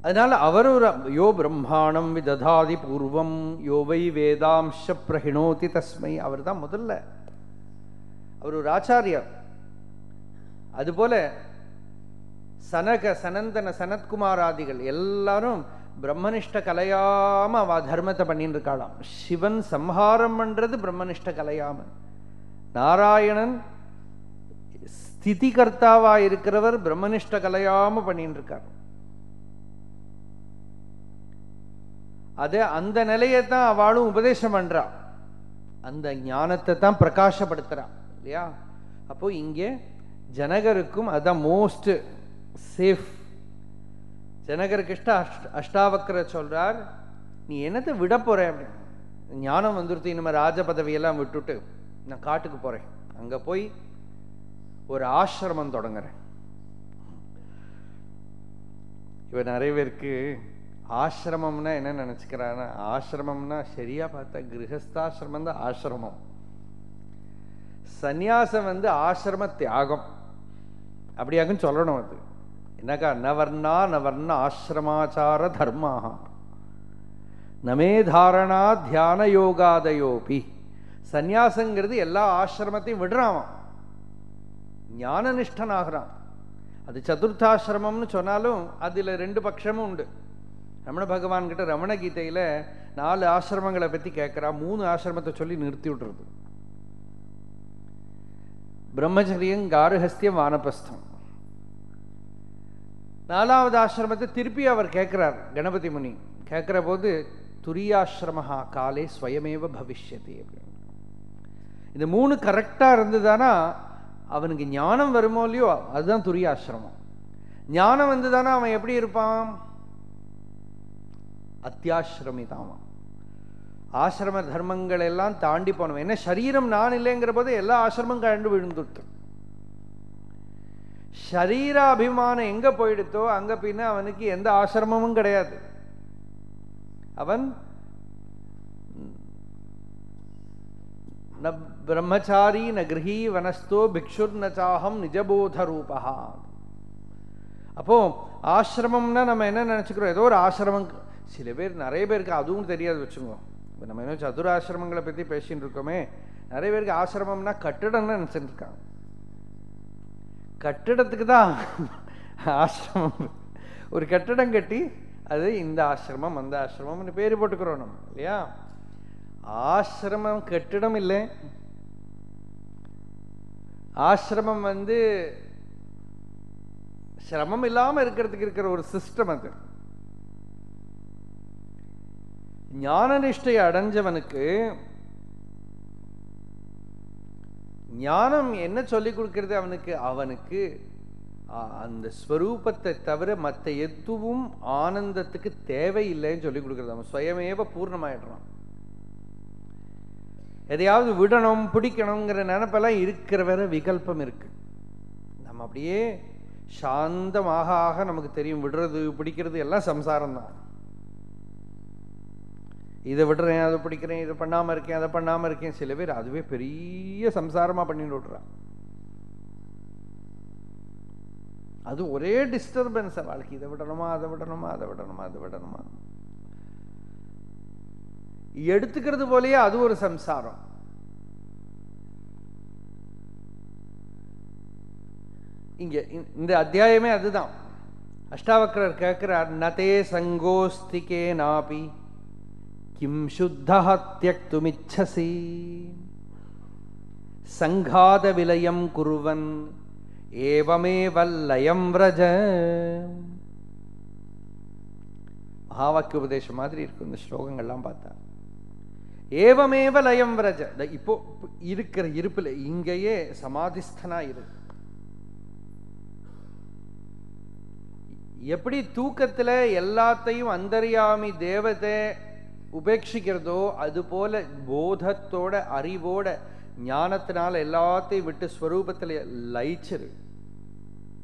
அதனால அவர் ஒரு யோ பிரம்மாணம் விததாதி பூர்வம் யோ வை வேதாம்ச பிரகிணோதி தஸ்மை. அவர் தான் முதல்ல. அவர் ஒரு ஆச்சாரியார். அதுபோல சனக சனந்தன சனத்குமாராதிகள் எல்லாரும் பிரம்மனிஷ்ட கலையாம அவ தர்மத்தை பண்ணிட்டு இருக்காளாம். சிவன் சம்ஹாரம் பண்றது பிரம்மனிஷ்ட கலையாம நாராயணன் ஸ்திதி கர்த்தாவா இருக்கிறவர் பிரம்மனிஷ்ட கலையாம பண்ணிட்டு இருக்கார். அது அந்த நிலையை தான் அவளும் உபதேசம் பண்றா. அந்த ஞானத்தை தான் பிரகாசப்படுத்துறா இல்லையா? அப்போ இங்கே ஜனகருக்கும் அதுதான் மோஸ்ட் சேஃப் ஜனகருக்கு இஷ்ட அஷ்ட அஷ்டாவக்கர சொல்றார் நீ என்னத்தை விட போற? அப்படின்னு. ஞானம் வந்துருத்து இனிமே ராஜ பதவியெல்லாம் விட்டுட்டு நான் காட்டுக்கு போறேன். அங்க போய் ஒரு ஆசிரமம் தொடங்குறேன். இவன் நிறைய பேருக்கு ஆசிரமம்னா என்ன நினச்சிக்கிறான்னா ஆசிரமம்னா சரியா பார்த்தா கிரகஸ்தாசிரமம் தான் ஆசிரமம். சந்நியாசம் வந்து ஆசிரம தியாகம். அப்படியாகும் சொல்லணும் அது. என்னக்கா? நவர்ணா நவர்ண ஆசிரமாச்சார தர்மாக நமே தாரணா தியான யோகாதயோபி. சந்நியாசங்கிறது எல்லா ஆசிரமத்தையும் விடுறான் ஞான நிஷ்டனாகிறான் அது சதுர்த்தாசிரமம்னு சொன்னாலும் அதுல ரெண்டு பட்சமும் உண்டு. ரமண பகவான்கிட்ட ரமண கீதையில நாலு ஆசிரமங்களை பத்தி கேட்குறா மூணு ஆசிரமத்தை சொல்லி நிறுத்தி விட்டுறது பிரம்மச்சரியம் காருஹஸ்தியம் வானபஸ்தம் நாலாவது ஆசிரமத்தை திருப்பி அவர் கேட்கிறார் கணபதி முனி. கேட்கிற போது துரியாசிரமஹா காலே ஸ்வயமேவ பவிஷ்யதி அப்படின்னு. இந்த மூணு கரெக்டா இருந்ததுதானா அவனுக்கு ஞானம் வருமோ இல்லையோ அதுதான் துரியாசிரமம். ஞானம் வந்துதானா? அவன் எப்படி இருப்பான்? அத்தியாசிரமிதாவான் ஆசிரம தர்மங்கள் எல்லாம் தாண்டி போனவன். என்ன சரீரம் நான் இல்லைங்கிற போது எல்லா ஆசிரமும் கண்டு விழுந்துட்டு ஷரீர அபிமானம் எங்க போயிடுத்தோ அங்க பின்ன அவனுக்கு எந்த ஆசிரமமும் கிடையாது. அவன் ந பிரம்மச்சாரி ந கிரகி வனஸ்தோ பிக்ஷுர் நச்சாகம் நிஜபோத ரூபா அப்போ ஆசிரமம்னா நம்ம என்ன நினைச்சுக்கிறோம்? ஏதோ ஒரு ஆசிரமம் சில பேர் நிறைய பேருக்கு அதுவும் தெரியாது வச்சுக்கோ. இப்போ நம்ம என்ன சதுராசிரமங்களை பத்தி பேசிட்டு இருக்கோமே. நிறைய பேருக்கு ஆசிரமம்னா கட்டிடம்னு நினைச்சிட்டு கட்டிடத்துக்கு தான் ஆசிரமம். ஒரு கட்டிடம் கட்டி அது இந்த ஆசிரமம் அந்த ஆசிரமம்னு பேர் போட்டுக்கிறோம் நம்ம இல்லையா? ஆசிரமம் கட்டிடம் இல்லை. ஆசிரமம் வந்து சிரமம் இல்லாம இருக்கிறதுக்கு இருக்கிற ஒரு சிஸ்டம் அது. ஞான நிஷ்டை அடைஞ்சவனுக்கு ஞானம் என்ன சொல்லி கொடுக்கிறது? அவனுக்கு அவனுக்கு அந்த ஸ்வரூபத்தை தவிர மற்ற எதுவும் ஆனந்தத்துக்கு தேவையில்லைன்னு சொல்லி கொடுக்கிறது. அவன் சுயமேவ பூர்ணமாயிடுறான். எதையாவது விடணும் பிடிக்கணுங்கிற நினைப்பெல்லாம் இருக்கிற வேற விகல்பம் இருக்கு. நம்ம அப்படியே சாந்தமாக ஆக நமக்கு தெரியும் விடுறது பிடிக்கிறது எல்லாம் சம்சாரம் தான் இதை விடுறேன் அதை பிடிக்கிறேன் இதை பண்ணாம இருக்கேன் அதை பண்ணாம இருக்கேன். சில பேர் அதுவே பெரிய சம்சாரமா பண்ணிட்டு விட்றான் அது ஒரே டிஸ்டர்பன்ஸ் வாழ்க்கை. இதை விடணுமா அதை விடணுமா அதை விடணுமா அதை விடணுமா. எடுத்துக்கிறது போலயே அது ஒரு சம்சாரம். இங்க இந்த- இந்த அத்தியாயமே அதுதான். அஷ்டாவக்கரர் கேட்கிறார் நதே சங்கோஸ்திகே நாபி கிம் சுத்தா தியக்துமிச்சசி சங்காத விலயம் குருவன் ஏவமேவ லயம் விரஜ மகாவாக்கிய உபதேசம் மாதிரி இருக்கும் இந்த ஸ்லோகங்கள்லாம் பார்த்தா ஏவமேவ லயம் விரஜ இப்போ இருக்கிற இருப்பில் இங்கேயே சமாதிஸ்தனா இரு எப்படி தூக்கத்துல எல்லாத்தையும் அந்தரியாமி தேவதை உபேட்சிக்கிறதோ அதுபோல போதத்தோட அறிவோட ஞானத்தினால எல்லாத்தையும் விட்டு ஸ்வரூபத்தில் லயிச்சிரு.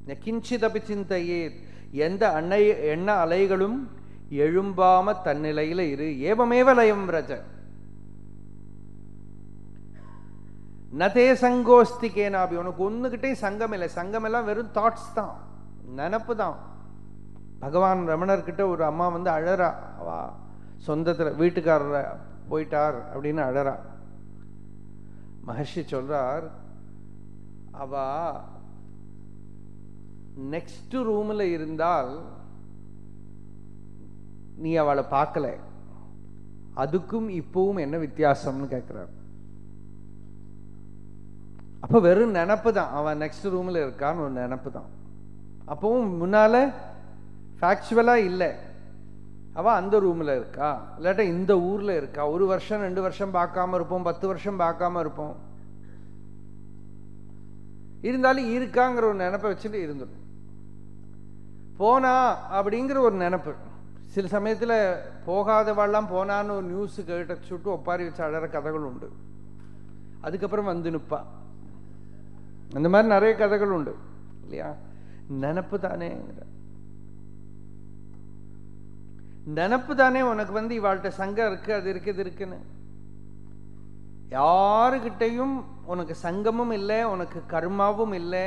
நெக்கிஞ்சிதபி சிந்தையே எந்த அன்னை எண்ண அலைகளும் எழும்பாம தன்னிலையில இரு. ஏவமேவ லயம் ரஜ நதே சங்கோஸ்தி கேனாபி. உனக்கு ஒன்றுகிட்டே சங்கம் இல்லை. சங்கம் எல்லாம் வெறும் தாட்ஸ் தான். நினப்பு தான். பகவான் ரமணர்கிட்ட ஒரு அம்மா வந்து அழறா. அவா சொந்தத்துல வீட்டுக்காரர் போயிட்டார் அப்படின்னு அழறா. மகர்ஷி சொல்றார் அவ நெக்ஸ்ட் ரூம்ல இருந்தால் நீ அவளை பார்க்கல. அதுக்கும் இப்பவும் என்ன வித்தியாசம்னு கேட்குறார் அப்ப வெறும் நினப்பு தான். அவன் நெக்ஸ்ட் ரூம்ல இருக்கான்னு ஒரு நினப்பு தான். அப்பவும் முன்னால ஃபேக்சுவலா இல்லை. அவ அந்த ரூம்ல இருக்கா? இல்லாட்டா இந்த ஊர்ல இருக்கா? ஒரு வருஷம் ரெண்டு வருஷம் பார்க்காம இருப்போம் பத்து வருஷம் பார்க்காம இருப்போம். இருந்தாலும் இருக்காங்கிற ஒரு நினப்பை வச்சுட்டு இருந்துடும். போனா அப்படிங்கிற ஒரு நினப்பு. சில சமயத்துல போகாதவாள்லாம் போனான்னு ஒரு நியூஸ் கேட்ட சுட்டு ஒப்பாரி வச்சு அழற கதைகள் உண்டு. அதுக்கப்புறம் வந்து நிற்பா அந்த மாதிரி நிறைய கதைகள் உண்டு. இல்லையா? நினப்பு தானே நினப்பு தானே உனக்கு வந்து இவாள்கிட்ட சங்கம் இருக்கு அது இருக்கு இது இருக்குன்னு. யாருக்கிட்டையும் உனக்கு சங்கமும் இல்லை உனக்கு கர்மாவும் இல்லை.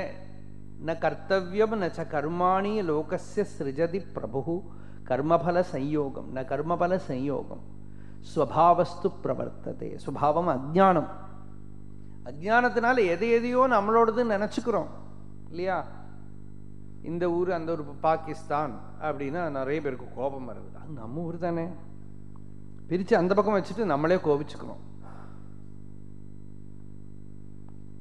ந கர்த்தவியம் நச்ச கர்மாணி லோகசிய சிருஜதி பிரபு கர்மபல சம்யோகம் ந கர்மபல சம்யோகம் ஸ்வபாவஸ்து பிரவர்த்ததே. சுபாவம் அஜானம் அஜானத்தினால எதை எதையோ நம்மளோடதுன்னு நினச்சிக்கிறோம் இல்லையா? இந்த ஊர் அந்த ஒரு பாகிஸ்தான் அப்படின்னா நிறைய பேருக்கு கோபம் வருது. அது நம்ம ஊர் தானே. பிரிச்சு அந்த பக்கம் வச்சுட்டு நம்மளே கோபிச்சுக்கிறோம்.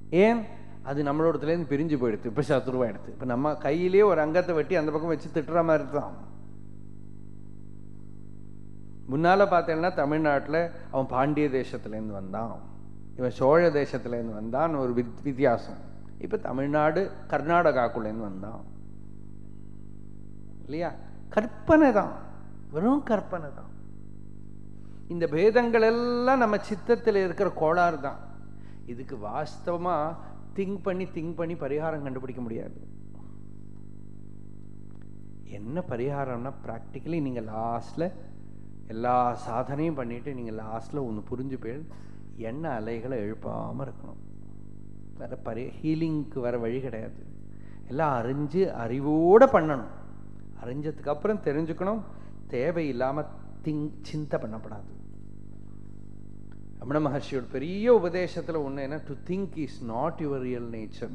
ஏன்? அது நம்மளோடத்துலேருந்து பிரிஞ்சு போயிடுது. இப்போ சத்ருவா எடுத்து. இப்போ நம்ம கையிலேயே ஒரு அங்கத்தை வெட்டி அந்த பக்கம் வச்சு திட்டுற மாதிரி தான். முன்னால பார்த்தேன்னா தமிழ்நாட்டில் அவன் பாண்டிய தேசத்துலேருந்து வந்தான். இவன் சோழ தேசத்துலேருந்து வந்தான் ஒரு வித் வித்தியாசம். இப்போ தமிழ்நாடு கர்நாடகாக்குள்ளேருந்து வந்தான். இல்லையா? கற்பனை தான். வெறும் கற்பனை தான். இந்த பேதங்கள் எல்லாம் நம்ம சித்தத்தில் இருக்கிற கோளாறு தான். இதுக்கு வாஸ்தவமா திங்க் பண்ணி திங்க் பண்ணி பரிகாரம் கண்டுபிடிக்க முடியாது. என்ன பரிகாரம்னா ப்ராக்டிக்கலி நீங்கள் லாஸ்ட்ல எல்லா சாதனையும் பண்ணிட்டு நீங்கள் லாஸ்ட்ல ஒன்று புரிஞ்சு போய் எண்ண அலைகளை எழுப்பாமல் இருக்கணும். வேற பரி ஹீலிங்க்கு வர வழி கிடையாது. எல்லாம் அறிஞ்சு அறிவோடு பண்ணணும். அறிஞ்சதுக்கு அப்புறம் தெரிஞ்சுக்கணும். தேவையில்லாமல் திங் சிந்தை பண்ணப்படாது. ரமண மகர்ஷியோட பெரிய உபதேசத்துல ஒண்ணு என்ன? To think is not your real nature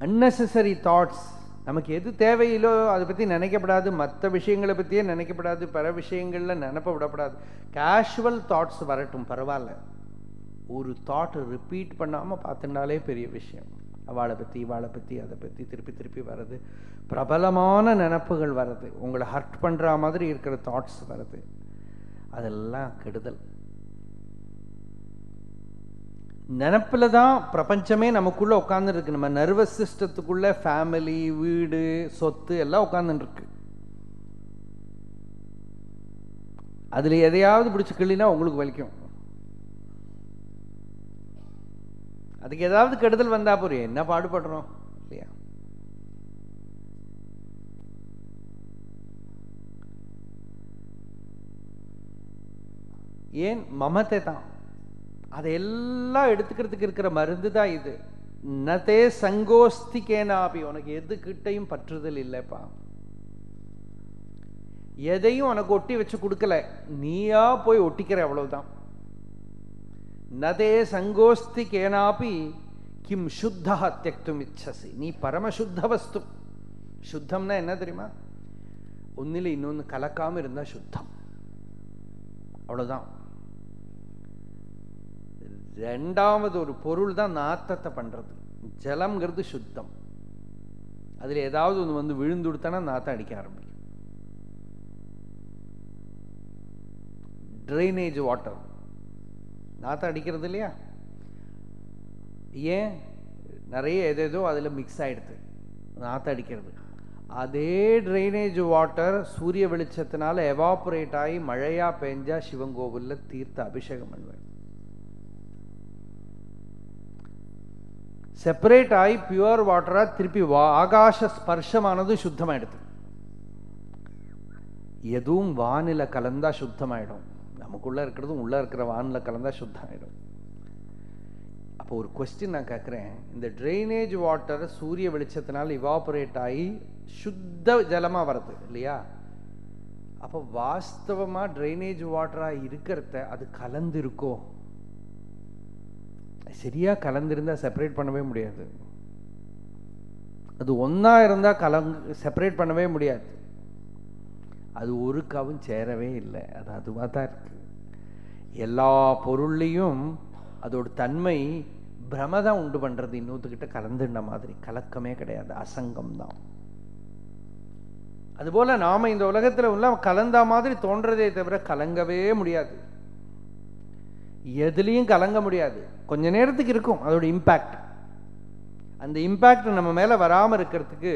unnecessary thoughts நமக்கு எது தேவையில்லோ அதை பத்தி நினைக்கப்படாது. மற்ற விஷயங்களை பற்றியே நினைக்கப்படாது. பல விஷயங்கள்ல நினப்ப விடப்படாது. கேஷுவல் தாட்ஸ் வரட்டும் பரவாயில்ல. ஒரு தாட் ரிப்பீட் பண்ணாம பார்த்துட்டாலே பெரிய விஷயம். அவளை பற்றி இவாளை பற்றி அதை பத்தி திருப்பி திருப்பி வர்றது. பிரபலமான நினப்புகள் வர்றது. உங்களை ஹர்ட் பண்ணுற மாதிரி இருக்கிற தாட்ஸ் வர்றது. அதெல்லாம் கெடுதல். நினப்புல தான் பிரபஞ்சமே நமக்குள்ளே உட்காந்துருக்கு நம்ம நர்வஸ் சிஸ்டத்துக்குள்ள ஃபேமிலி வீடு சொத்து எல்லாம் உட்காந்துருக்கு அதில் எதையாவது பிடிச்சி கிள்ளினா உங்களுக்கு வலிக்கும். அதுக்கு ஏதாவது கெடுதல் வந்தா போறீங்க என்ன பாடுபடுறோம்? இல்லையா? ஏன்? மமத்தை தான். அதையெல்லாம் எடுத்துக்கிறதுக்கு இருக்கிற மருந்து தான் இது. நதே சங்கோஸ்தி கேனாபி. உனக்கு எது கிட்டையும் பற்றுதல் இல்லைப்பா. எதையும் உனக்கு ஒட்டி வச்சு கொடுக்கல. நீயா போய் ஒட்டிக்கிற அவ்வளவுதான். நதே சங்கோஸ்தி கேனாபி கிம் சுத்தா தியக்தும் இச்சசி நீ பரமசுத்த வஸ்து சுத்தம்னா என்ன தெரியுமா ஒன்னில இன்னொன்னு கலக்காம இருந்தா சுத்தம் அவ்வளவுதான் ரெண்டாவது ஒரு பொருள் தான் நாத்தத்தை பண்றது ஜலம்ங்கிறது சுத்தம் அதுல ஏதாவது ஒன்று வந்து விழுந்து கொடுத்தனா நாத்தம் அடிக்க ஆரம்பிக்கும் ட்ரைனேஜ் வாட்டர் நாற்றம் அடிக்கிறது இல்லையா? ஏன்? நிறைய எதேதோ அதில் மிக்ஸ் ஆகிடுது நாற்றம் அடிக்கிறது. அதே ட்ரைனேஜ் வாட்டர் சூரிய வெளிச்சத்தினால எவாபரேட் ஆகி மழையா பெஞ்சா சிவங்கோவிலில் தீர்த்த அபிஷேகம் பண்ணுவேன். செப்பரேட் ஆகி பியூர் வாட்டரா திருப்பி வா ஆகாச ஸ்பர்ஷமானது சுத்தமாயிடுது. எதுவும் வானிலை கலந்தா சுத்தமாயிடும். நமக்குள்ளே இருக்கிறதும் உள்ள இருக்கிற வானில கலந்தா சுத்தமாயிடும். அப்போ ஒரு கொஸ்டின் நான் கேட்குறேன் இந்த ட்ரைனேஜ் வாட்டர் சூரிய வெளிச்சத்தினால் இவாபரேட் ஆகி சுத்த ஜலமா வருது இல்லையா? அப்போ வாஸ்தவமா ட்ரைனேஜ் வாட்டரா இருக்கிறத அது கலந்துருக்கோ? சரியாக சரியா செப்பரேட் பண்ணவே முடியாது. அது ஒன்றா இருந்தால் கலங் செப்பரேட் பண்ணவே முடியாது. அது ஒரு கவும் சேரவே இல்லை. அது அதுவாக தான் இருக்கு. எல்லா பொருள்லையும் அதோட தன்மை பிரமதான் உண்டு பண்றது. இன்னொத்துக்கிட்ட கலந்துன மாதிரி. கலக்கமே கிடையாது. அசங்கம் தான். அதுபோல் நாம இந்த உலகத்துல உள்ள கலந்தா மாதிரி தோன்றதே தவிர கலங்கவே முடியாது. எதுலேயும் கலங்க முடியாது. கொஞ்ச நேரத்துக்கு இருக்கும். அதோட இம்பேக்ட் அந்த இம்பேக்ட் நம்ம மேல வராம இருக்கிறதுக்கு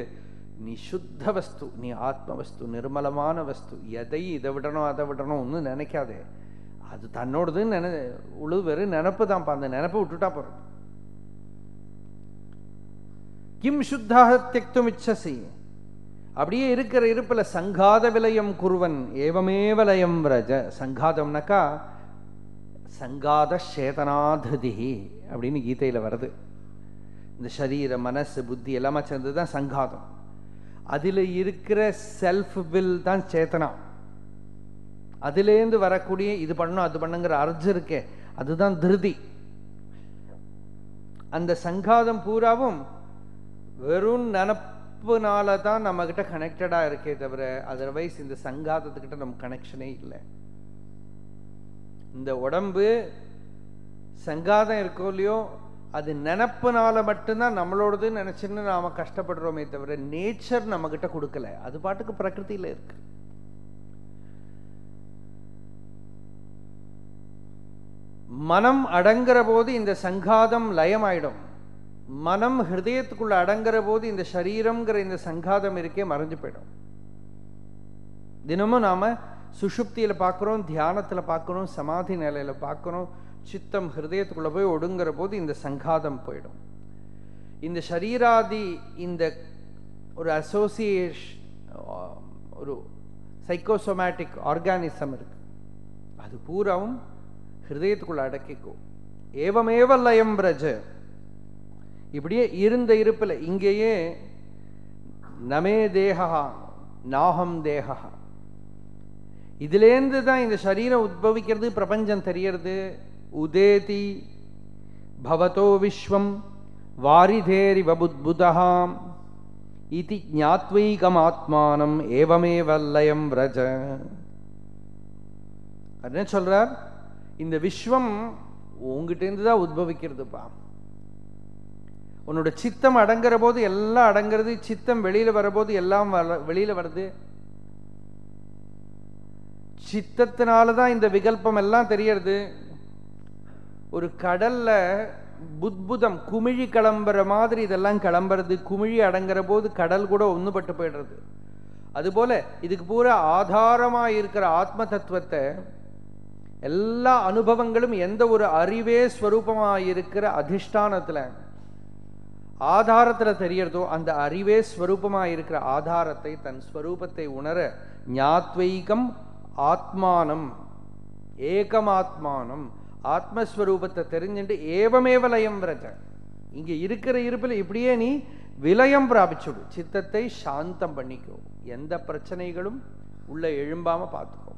நீ சுத்த வஸ்து நீ ஆத்ம வஸ்து நிர்மலமான வஸ்து எதை இதை விடணும் அதை விடணும்னு நினைக்காதே அது தன்னோடதுன்னு நினை உழு வெறும் நினப்பு தான்ப்பா அந்த நினப்பை விட்டுட்டா போறோம் கிம் சுத்தாக தியக்தும் இச்சசி அப்படியே இருக்கிற இருப்பில் சங்காத விலயம் குருவன் ஏவமேவ லயம் ரஜ சங்காதம்னாக்கா சங்காத சேதனாதிருதி அப்படின்னு கீதையில வருது இந்த சரீர மனசு புத்தி எல்லாமே சேர்ந்தது தான் சங்காதம் அதில் இருக்கிற செல்ஃப் வில் தான் சேத்தனா. அதுலேருந்து வரக்கூடிய இது பண்ணணும் அது பண்ணுங்கிற அர்ஜு இருக்கே அதுதான் திருதி. அந்த சங்காதம் பூராவும் வெறும் நினப்புனால தான் நம்ம கிட்ட கனெக்டடா இருக்கே தவிர அதர்வைஸ் இந்த சங்காதத்துக்கிட்ட நம்ம கனெக்ஷனே இல்லை. இந்த உடம்பு சங்காதம் இருக்கோ இல்லையோ அது நினப்புனால மட்டும்தான் நம்மளோடது நினைச்சுன்னு நாம கஷ்டப்படுறோமே தவிர நேச்சர் நம்ம கிட்ட கொடுக்கல. அது பாட்டுக்கு பிரகிருதியில இருக்கு. மனம் அடங்குற போது இந்த சங்காதம் லயமாயிடும். மனம் ஹிருதயத்துக்குள்ள அடங்குற போது இந்த சரீரம்ங்கிற இந்த சங்காதம் இருக்கே மறைஞ்சு போயிடும். தினமும் நாம சுஷுப்தியில பார்க்குறோம் தியானத்துல பார்க்குறோம் சமாதி நிலையில பார்க்குறோம் சித்தம் ஹிருதயத்துக்குள்ள போய் ஒடுங்குற போது இந்த சங்காதம் போயிடும். இந்த சரீராதி இந்த ஒரு அசோசியேஷன் ஒரு சைக்கோசோமேட்டிக் ஆர்கானிசம் இருக்கு. அது பூராவும் ஹிருதயத்துக்குள்ள அடக்கிக்கும். ஏவமேவ லயம் பிரஜ. இப்படியே இருந்த இருப்பில் இங்கேயே நமே தேகா நாகம் தேகா. இதுலேருந்து தான் இந்த சரீரம் உத்பவிக்கிறது பிரபஞ்சம் தெரியறது. உதேதி பவதோ விஸ்வம் வாரிதேரி வபுத்புதாம் இது ஞாத்வைகமாத்மானம் ஏவமே வல்லயம் ரஜ என்ன சொல்றார் இந்த விஸ்வம் உங்ககிட்டேருந்து தான் உத்பவிக்கிறதுப்பா. உன்னோட சித்தம் அடங்குற போது எல்லாம் அடங்குறது சித்தம் வெளியில வரபோது எல்லாம் வெளியில வருது. சித்தத்தினால தான் இந்த விகல்பம் எல்லாம் தெரியறது. ஒரு கடல்ல புத்புதம் குமிழி கிளம்புற மாதிரி இதெல்லாம் கிளம்புறது குமிழி அடங்குற போது கடல் கூட ஒன்றுபட்டு போயிடுறது. அதுபோல இதுக்கு பூரா ஆதாரமா இருக்கிற ஆத்ம தத்துவத்தை எல்லா அனுபவங்களும் எந்த ஒரு அறிவே ஸ்வரூபமா இருக்கிற அதிஷ்டானத்துல ஆதாரத்துல தெரியறதோ அந்த அறிவே ஸ்வரூபமா இருக்கிற ஆதாரத்தை தன் ஸ்வரூபத்தை உணர ஞாத்வைகம் ஆத்மானம் ஏகமாத்மானம் ஆத்மஸ்வரூபத்தை தெரிஞ்சுட்டு ஏவமேவ லயம் விரஜ. இங்க இருக்கிற இருப்பில் இப்படியே நீ விலயம் பிராபிச்சுடு. சித்தத்தை சாந்தம் பண்ணிக்கோ. எந்த பிரச்சனைகளும் உள்ள எழும்பாம பார்த்துக்கோ.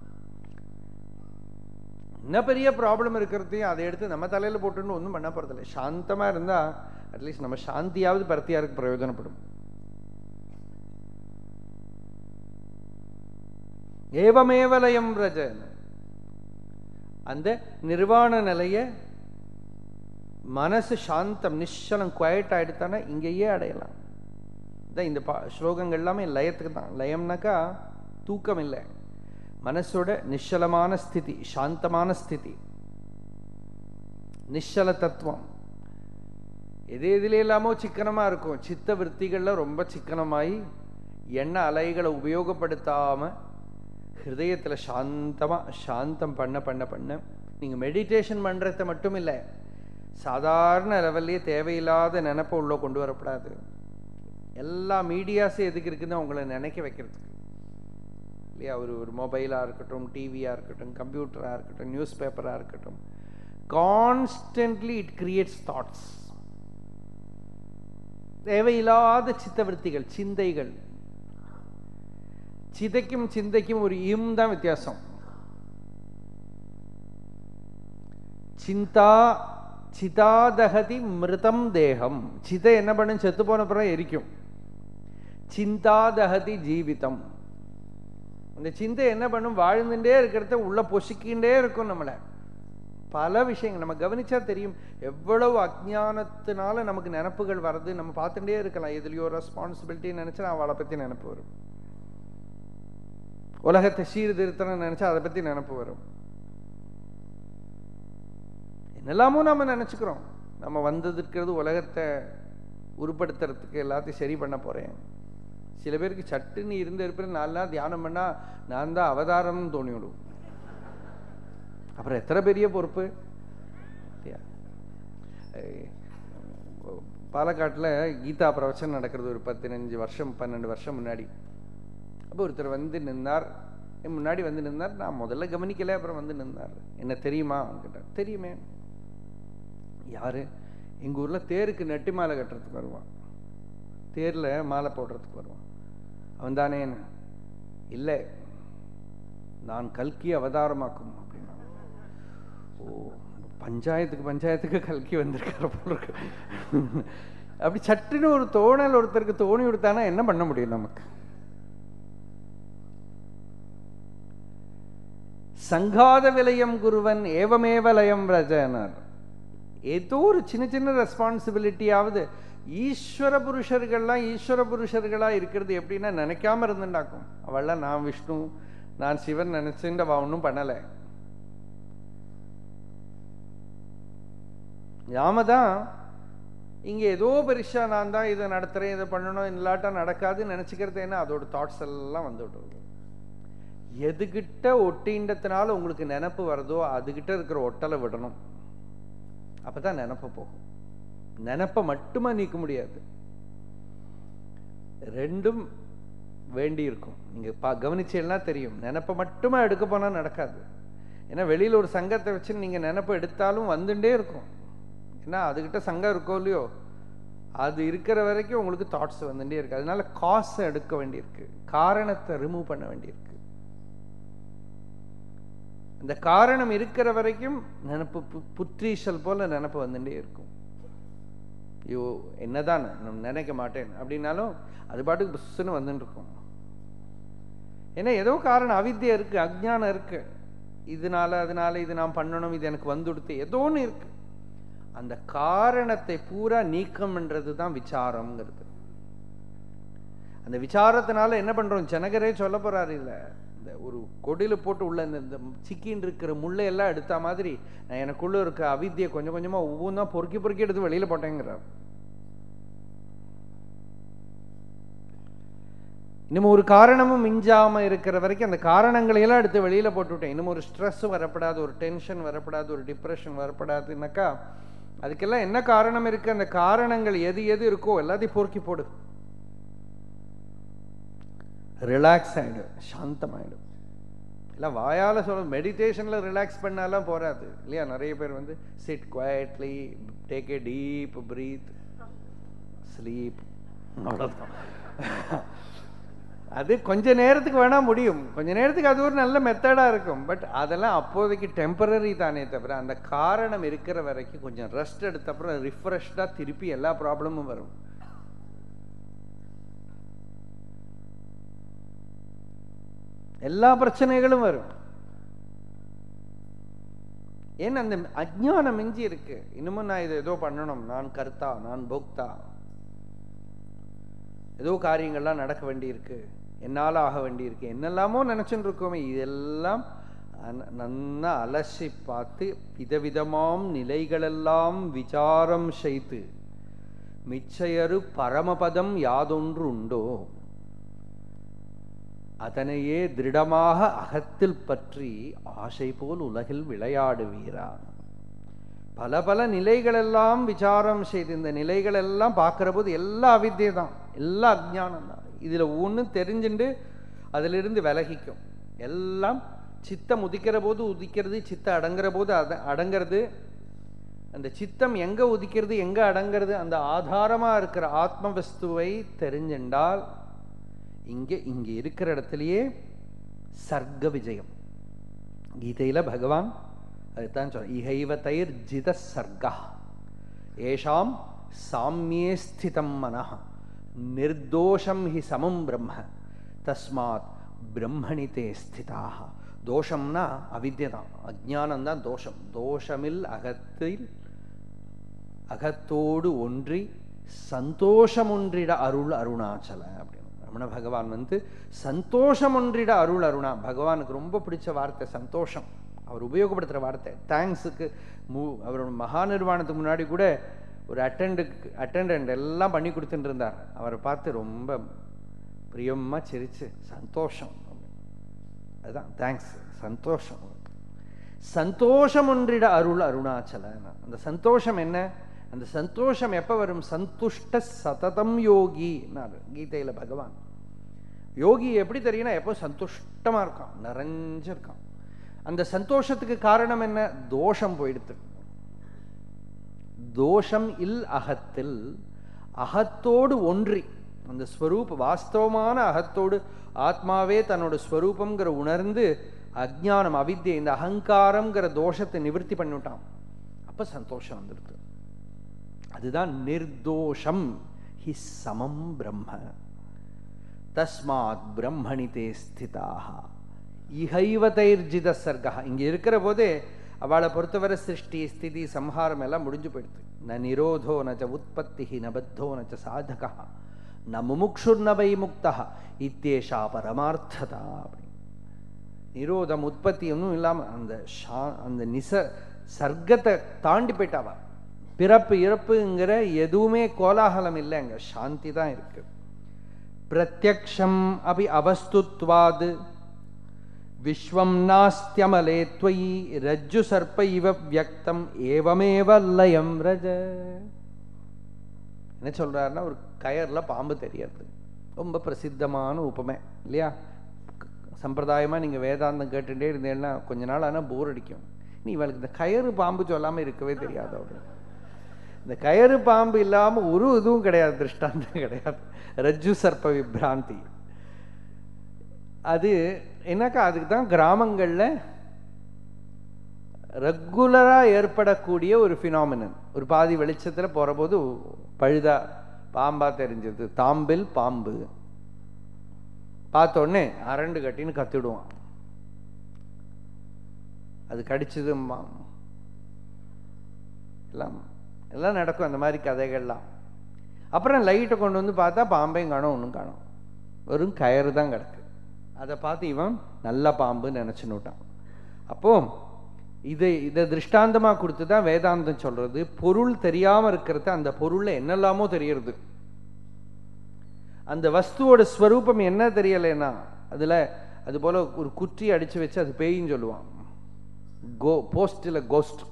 என்ன பெரிய ப்ராப்ளம் இருக்கிறதையும் அதை எடுத்து நம்ம தலையில போட்டுன்னு ஒன்றும் பண்ண போறதில்லை. சாந்தமா இருந்தா அட்லீஸ்ட் நம்ம சாந்தியாவது பரத்தியாருக்கு பிரயோஜனப்படும். ஏவமேவலயம் ரஜன் அந்த நிர்வாண நிலையை மனசு சாந்தம் நிச்சலம் குவயட் ஆகிடுத்தானே இங்கேயே அடையலாம். தான் இந்த பா ஸ்லோகங்கள் எல்லாமே லயத்துக்கு தான். லயம்னாக்கா தூக்கம் இல்லை. மனசோட நிச்சலமான ஸ்திதி சாந்தமான ஸ்திதி. நிச்சல தத்துவம். எது எதுல எல்லாமோ சிக்கனமாக இருக்கும். சித்த விற்த்திகளில் ரொம்ப சிக்கனமாகி எண்ணெய் அலைகளை உபயோகப்படுத்தாமல் ஹிருதயத்துல சாந்தமா சாந்தம் பண்ண பண்ண பண்ண நீங்க மெடிடேஷன் பண்ணுறத மட்டும் இல்லை சாதாரண லெவல்லையே தேவையில்லாத நினைப்பை உள்ள கொண்டு வரப்படாது. எல்லா மீடியாஸும் எதுக்கு இருக்குன்னு அவங்கள நினைக்க வைக்கிறதுக்கு. இல்லையா? ஒரு ஒரு மொபைலாக இருக்கட்டும் டிவியாக இருக்கட்டும் கம்ப்யூட்டராக இருக்கட்டும் நியூஸ் பேப்பராக இருக்கட்டும் கான்ஸ்டன்ட்லி இட் கிரியேட்ஸ் தாட்ஸ் தேவையில்லாத சித்தவருத்திகள் சிந்தைகள் சிதைக்கும் சிந்தைக்கும் ஒரு இம் தான் வித்தியாசம் சிந்தா சிதாதகதி மிருதம் தேகம் சிதை என்ன பண்ணும் செத்து போன பிறகு எரிக்கும் சிந்தாதகதி ஜீவிதம் அந்த சிந்தை என்ன பண்ணும் வாழ்ந்துட்டே இருக்கிறத உள்ள பொசிக்கின்றே இருக்கும் நம்மளை பல விஷயங்கள் நம்ம கவனிச்சா தெரியும் எவ்வளவு அஜானத்தினால நமக்கு நினப்புகள் வருது நம்ம பார்த்துட்டே இருக்கலாம் எதுலையோ ரெஸ்பான்சிபிலிட்டி நினைச்சா அவளை பத்தி நினப்பு வரும் உலகத்தை சீர்திருத்தணும்னு நினைச்சா அதை பத்தி நினப்பு வரும். என்னெல்லாமோ நம்ம நினைச்சுக்கிறோம். நம்ம வந்ததுக்கிறது உலகத்தை உருப்படுத்துறதுக்கு எல்லாத்தையும் சரி பண்ண போறேன். சில பேருக்கு சட்டுன்னு இருந்த இருப்பிற நாலு நாள் தியானம் பண்ணா நான் தான் அவதாரம்னு தோணிவிடும். அப்புறம் எத்தனை பெரிய பொறுப்பு? பாலக்காட்டில் கீதா பிரவச்சனம் நடக்கிறது ஒரு பதினஞ்சு வருஷம் பன்னெண்டு வருஷம் முன்னாடி. அப்போ ஒருத்தர் வந்து நின்னார். முன்னாடி வந்து நின்னார். நான் முதல்ல கவனிக்கலை அப்புறம் வந்து நின்னார். என்ன தெரியுமா? கேட்டார் தெரியுமே. யாரு? எங்கள் ஊரில் தேருக்கு நெட்டி மாலை கட்டுறதுக்கு வருவான். தேர்ல மாலை போடுறதுக்கு வருவான். அவன் தானே இல்லை நான் கல்கி அவதாரமாக்கும் அப்படின்னா. ஓ பஞ்சாயத்துக்கு பஞ்சாயத்துக்கு கல்கி வந்திருக்காரு போல இருக்கு. அப்படி சட்டுன்னு ஒரு தோணல் ஒருத்தருக்கு தோணி கொடுத்தானா என்ன பண்ண முடியும் நமக்கு? சங்காத விலயம் குருவன் ஏவமேவ லயம் ரஜனர் ஏதோ ஒரு சின்ன சின்ன ரெஸ்பான்சிபிலிட்டியாவது ஈஸ்வர புருஷர்கள்லாம் ஈஸ்வர புருஷர்களாக இருக்கிறது எப்படின்னா நினைக்காம இருந்துட்டாக்கும் அவள்லாம் நான் விஷ்ணு நான் சிவன் நினைச்சுட்டு அவள் ஒன்றும் பண்ணலை. நாம தான் இங்கே ஏதோ பெருசா நான் தான் இதை நடத்துகிறேன் இதை பண்ணணும் இல்லாட்டா நடக்காதுன்னு நினச்சிக்கிறது என்ன அதோட தாட்ஸ் எல்லாம் வந்து எதுகிட்ட ஒட்டின்றதுனால உங்களுக்கு நினப்பு வருதோ அதுகிட்ட இருக்கிற ஒட்டலை விடணும். அப்பதான் நினப்பு போகும். நினப்பை மட்டுமா நீக்க முடியாது. ரெண்டும் வேண்டி இருக்கும் நீங்க பா கவனிச்சீங்கன்னா தெரியும். நினப்பை மட்டுமா எடுக்க போனா நடக்காது. ஏன்னா வெளியில ஒரு சங்கத்தை வச்சு நீங்க நினப்பை எடுத்தாலும் வந்துட்டே இருக்கும். ஏன்னா அதுகிட்ட சங்கம் இருக்கோ இல்லையோ அது இருக்கிற வரைக்கும் உங்களுக்கு தாட்ஸ் வந்துட்டே இருக்கு. அதனால காசை எடுக்க வேண்டியிருக்கு. காரணத்தை ரிமூவ் பண்ண வேண்டியிருக்கு. இந்த காரணம் இருக்கிற வரைக்கும் நினப்பு புற்றீசல் போல நினப்பு வந்துட்டே இருக்கும். ஐயோ என்னதான் நான் நினைக்க மாட்டேன் அப்படின்னாலும் அது பாட்டுக்கு புஷ்ஷுன்னு வந்துட்டு இருக்கும் ஏன்னா ஏதோ காரணம் அவித்தியம் இருக்கு அஜ்ஞானம் இருக்கு. இதனால அதனால இது நான் பண்ணணும் இது எனக்கு வந்துடுத்து ஏதோ ஒன்று இருக்கு. அந்த காரணத்தை பூரா நீக்கம்ன்றது தான் விசாரம்ங்கிறது. அந்த விசாரத்தினால என்ன பண்றோம்? ஜனகரே சொல்ல போறாரு இல்லை. இந்த ஒரு கொடியில போட்டு உள்ள இந்த இந்த சிக்கின்னு இருக்கிற முள்ளை எல்லாம் எடுத்த மாதிரி நான் எனக்குள்ள இருக்க அவித்தியை கொஞ்சம் கொஞ்சமா ஒவ்வொன்றா பொறுக்கி பொறுக்கி எடுத்து வெளியில போட்டேங்கிறார். இன்னும் ஒரு காரணமும் மிஞ்சாம இருக்கிற வரைக்கும் அந்த காரணங்களை எல்லாம் எடுத்து வெளியில போட்டுவிட்டேன். இன்னும் ஒரு ஸ்ட்ரெஸ் வரப்படாது ஒரு டென்ஷன் வரப்படாது ஒரு டிப்ரெஷன் வரப்படாதுன்னாக்கா அதுக்கெல்லாம் என்ன காரணம் இருக்கு? அந்த காரணங்கள் எது எது இருக்கோ எல்லாத்தையும் பொறுக்கி போடு. ரிலாக்ஸ் ஆகிடும் சாந்தமாயிடும் இல்லை வாயால் சொல்ல மெடிடேஷனில் ரிலாக்ஸ் பண்ணாலாம் போகாது இல்லையா? நிறைய பேர் வந்து sit quietly take a deep breath sleep அவ்வளோதான் அது கொஞ்ச நேரத்துக்கு வேணா முடியும். கொஞ்ச நேரத்துக்கு அது ஒரு நல்ல மெத்தடாக இருக்கும். பட் அதெல்லாம் அப்போதைக்கு டெம்பரரி தானே தவிர அந்த காரணம் இருக்கிற வரைக்கும் கொஞ்சம் ரெஸ்ட் எடுத்த அப்புறம் ரிஃப்ரெஷ்டாக திருப்பி எல்லா ப்ராப்ளமும் வரும். எல்லா பிரச்சனைகளும் வரும். ஏன்னா அந்த அஜ்ஞானம் மிஞ்சி இருக்கு? இன்னமும் நான் இதை ஏதோ பண்ணணும். நான் கர்த்தா நான் போக்தா. ஏதோ காரியங்கள்லாம் நடக்க வேண்டியிருக்கு. என்னால் ஆக வேண்டியிருக்கு. என்னெல்லாமோ நினச்சின்னு இருக்கோமே. இதெல்லாம் அன- நன்னா அலசி பார்த்து விதவிதமாம் நிலைகளெல்லாம் விசாரம் செய்து மிச்சையரு பரமபதம் யாதொன்று உண்டோ? அதனையே திருடமாக அகத்தில் பற்றி ஆசை போல் உலகில் விளையாடுவீரா? பல பல நிலைகளெல்லாம் விசாரம் செய்து இந்த நிலைகளெல்லாம் பார்க்குற போது எல்லா அவித்தியை தான் எல்லா அஜ்ஞானம் தான் இதில் ஒன்று தெரிஞ்சுண்டு அதிலிருந்து விலகிக்கும். எல்லாம் சித்தம் உதிக்கிற போது உதிக்கிறது சித்தம் அடங்குற போது அட அடங்கிறது. அந்த சித்தம் எங்கே உதிக்கிறது எங்கே அடங்கிறது அந்த ஆதாரமாக இருக்கிற ஆத்ம வஸ்துவை தெரிஞ்சின்றால் இங்கே இங்கே இருக்கிற இடத்துலையே சர்க்க விஜயம். கீதையில் பகவான் அதுதான் சொல்ற இகைவ தயிர் ஜித சர்க்கா. ஏஷாம் சாமியே ஸ்திதம் மனः நிர்தோஷம் ஹி சமம் பிரம்ம. தஸ்மாத் பிரம்மணி தே ஸ்திதாக தோஷம்னா அவித்யை தான் அஜானம் தான் தோஷம். தோஷமில் அகத்தில் அகத்தோடு ஒன்றி சந்தோஷம் ஒன்றிட அருள் அருணாச்சல அப்படின்னு. ரமண பகவான் வந்து சந்தோஷம் ஒன்றிட அருள் அருணா. பகவானுக்கு ரொம்ப பிடிச்ச வார்த்தை சந்தோஷம். அவர் உபயோகப்படுத்துகிற வார்த்தை. தேங்க்ஸுக்கு மூ அவரோட மகா நிர்வாணத்துக்கு முன்னாடி கூட ஒரு அட்டெண்டுக்கு அட்டண்டன்ட் எல்லாம் பண்ணி கொடுத்துட்டு இருந்தார். அவரை பார்த்து ரொம்ப பிரியமாக சிரிச்சு சந்தோஷம். அதுதான் தேங்க்ஸ் சந்தோஷம். சந்தோஷம் ஒன்றிட அருள் அருணாச்சல அந்த சந்தோஷம் என்ன? அந்த சந்தோஷம் எப்போ வரும்? சந்துஷ்ட சததம் யோகி. கீதையில் பகவான் யோகி எப்படி தெரியும்னா எப்போ சந்தோஷமாக இருக்கான் நிறைஞ்சிருக்கான். அந்த சந்தோஷத்துக்கு காரணம் என்ன? தோஷம் போயிடுத்து தோஷம் இல் அகத்தில் அகத்தோடு ஒன்றி அந்த ஸ்வரூப வாஸ்தவமான அகத்தோடு ஆத்மாவே தன்னோட ஸ்வரூபங்கிற உணர்ந்து அஜ்ஞானம் அவித்தியை இந்த அகங்காரம்ங்கிற தோஷத்தை நிவர்த்தி பண்ணிவிட்டான். அப்ப சந்தோஷம் வந்துடுது. அதுதான் நிர்தோஷம். ஹி சமம் பிரம்ம. தஸ்மாத் பிரம்மணி தே ஸ்திதாக இகைவதைர்ஜித சர்க்கா இங்கே இருக்கிற போதே அவளை பொறுத்தவரை சிருஷ்டி ஸ்திதி சம்ஹாரம் எல்லாம் முடிஞ்சு போயிடுது. ந நிரோதோ நச்ச உற்பத்தி ந பத்தோ நச்ச சாதகா. ந முமுக்ஷுர் வை முக்தா இத்தேஷா பரமார்த்ததா அப்படின்னு. நிரோதம் உற்பத்தி ஒன்றும் இல்லாமல் அந்த ஷா அந்த நிச சர்க்கத்தை தாண்டி போயிட்டாவா பிறப்பு இறப்புங்கிற எதுவுமே கோலாகலம் இல்லை அங்கே சாந்தி தான் இருக்குது பிரத்யக்ஷம் அபி அவஸ்துத்வாது விஸ்வம் நாஸ்தியமலே त्वयि ரஜ்ஜு சர்ப்ப இவ வியக்தம் ஏவமேவ லயம் ரஜ என்ன சொல்றாருன்னா ஒரு கயர்ல பாம்பு தெரியறது ரொம்ப பிரசித்தமான உபமை இல்லையா சம்பிரதாயமா நீங்க வேதாந்தம் கேட்டுட்டே இருந்தேன்னா கொஞ்ச நாள் ஆனா போர் அடிக்கும் நீ இவளுக்கு இந்த கயறு பாம்பு சொல்லாம இருக்கவே தெரியாது அவரு இந்த கயறு பாம்பு இல்லாம ஒரு இதுவும் கிடையாது திருஷ்டாந்தம் கிடையாது. ரஜ்ஜு சர்ப்ப விப்ராந்தி. அது என்னக்கா அதுக்கு தான் கிராமங்கள்ல ரெகுலரா ஏற்படக்கூடிய ஒரு ஃபினாமினன் ஒரு பாதி வெளிச்சத்துல போகிறபோது பழுதா பாம்பா தெரிஞ்சது. தாம்பில் பாம்பு. பார்த்த உடனே அரண்டு கட்டின்னு கத்திடுவான். அது கடிச்சது எல்லாம் எல்லாம் நடக்கும் அந்த மாதிரி கதைகள்லாம். அப்புறம் லைட்டை கொண்டு வந்து பார்த்தா பாம்பையும் காணும் ஒன்றும் காணும். வெறும் கயறு தான் கிடக்கு. அதை பார்த்து இவன் நல்ல பாம்புன்னு நினச்சின்னுட்டான் அப்போ இதை இதை திருஷ்டாந்தமாக கொடுத்து தான் வேதாந்தம் சொல்றது. பொருள் தெரியாமல் இருக்கிறது அந்த பொருளில் என்னெல்லாமோ தெரியறது. அந்த வஸ்துவோட ஸ்வரூபம் என்ன தெரியலைன்னா அதில் அது போல ஒரு குற்றி அடிச்சு வச்சு அது பேயின்னு சொல்லுவான். கோ போஸ்டில் கோஸ்ட்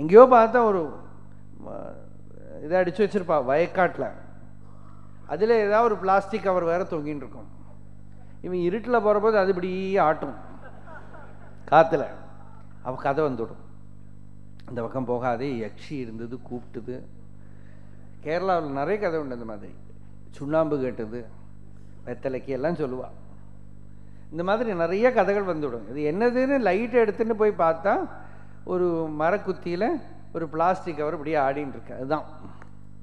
எங்கேயோ பார்த்தா ஒரு இதை அடித்து வச்சுருப்பா வயக்காட்டில். அதில் ஏதாவது ஒரு பிளாஸ்டிக் கவர் வேற தொங்கின்னு இருக்கும். இவன் இருட்டில் போகிறபோது அது இப்படி ஆட்டும். காற்றுல அவள் கதை வந்துடும். அந்த பக்கம் போகாதே யக்ஷி இருந்தது கூப்பிட்டுது. கேரளாவில் நிறைய கதை உண்டு அந்த மாதிரி. சுண்ணாம்பு கேட்டது வெத்தலைக்கு எல்லாம் சொல்லுவாள் இந்த மாதிரி நிறைய கதைகள் வந்துவிடும் இது என்னதுன்னு லைட் எடுத்துன்னு போய் பார்த்தா ஒரு மரக்குத்தியில் ஒரு பிளாஸ்டிக் கவர் இப்படியே ஆடின்னு இருக்கு. அதுதான்.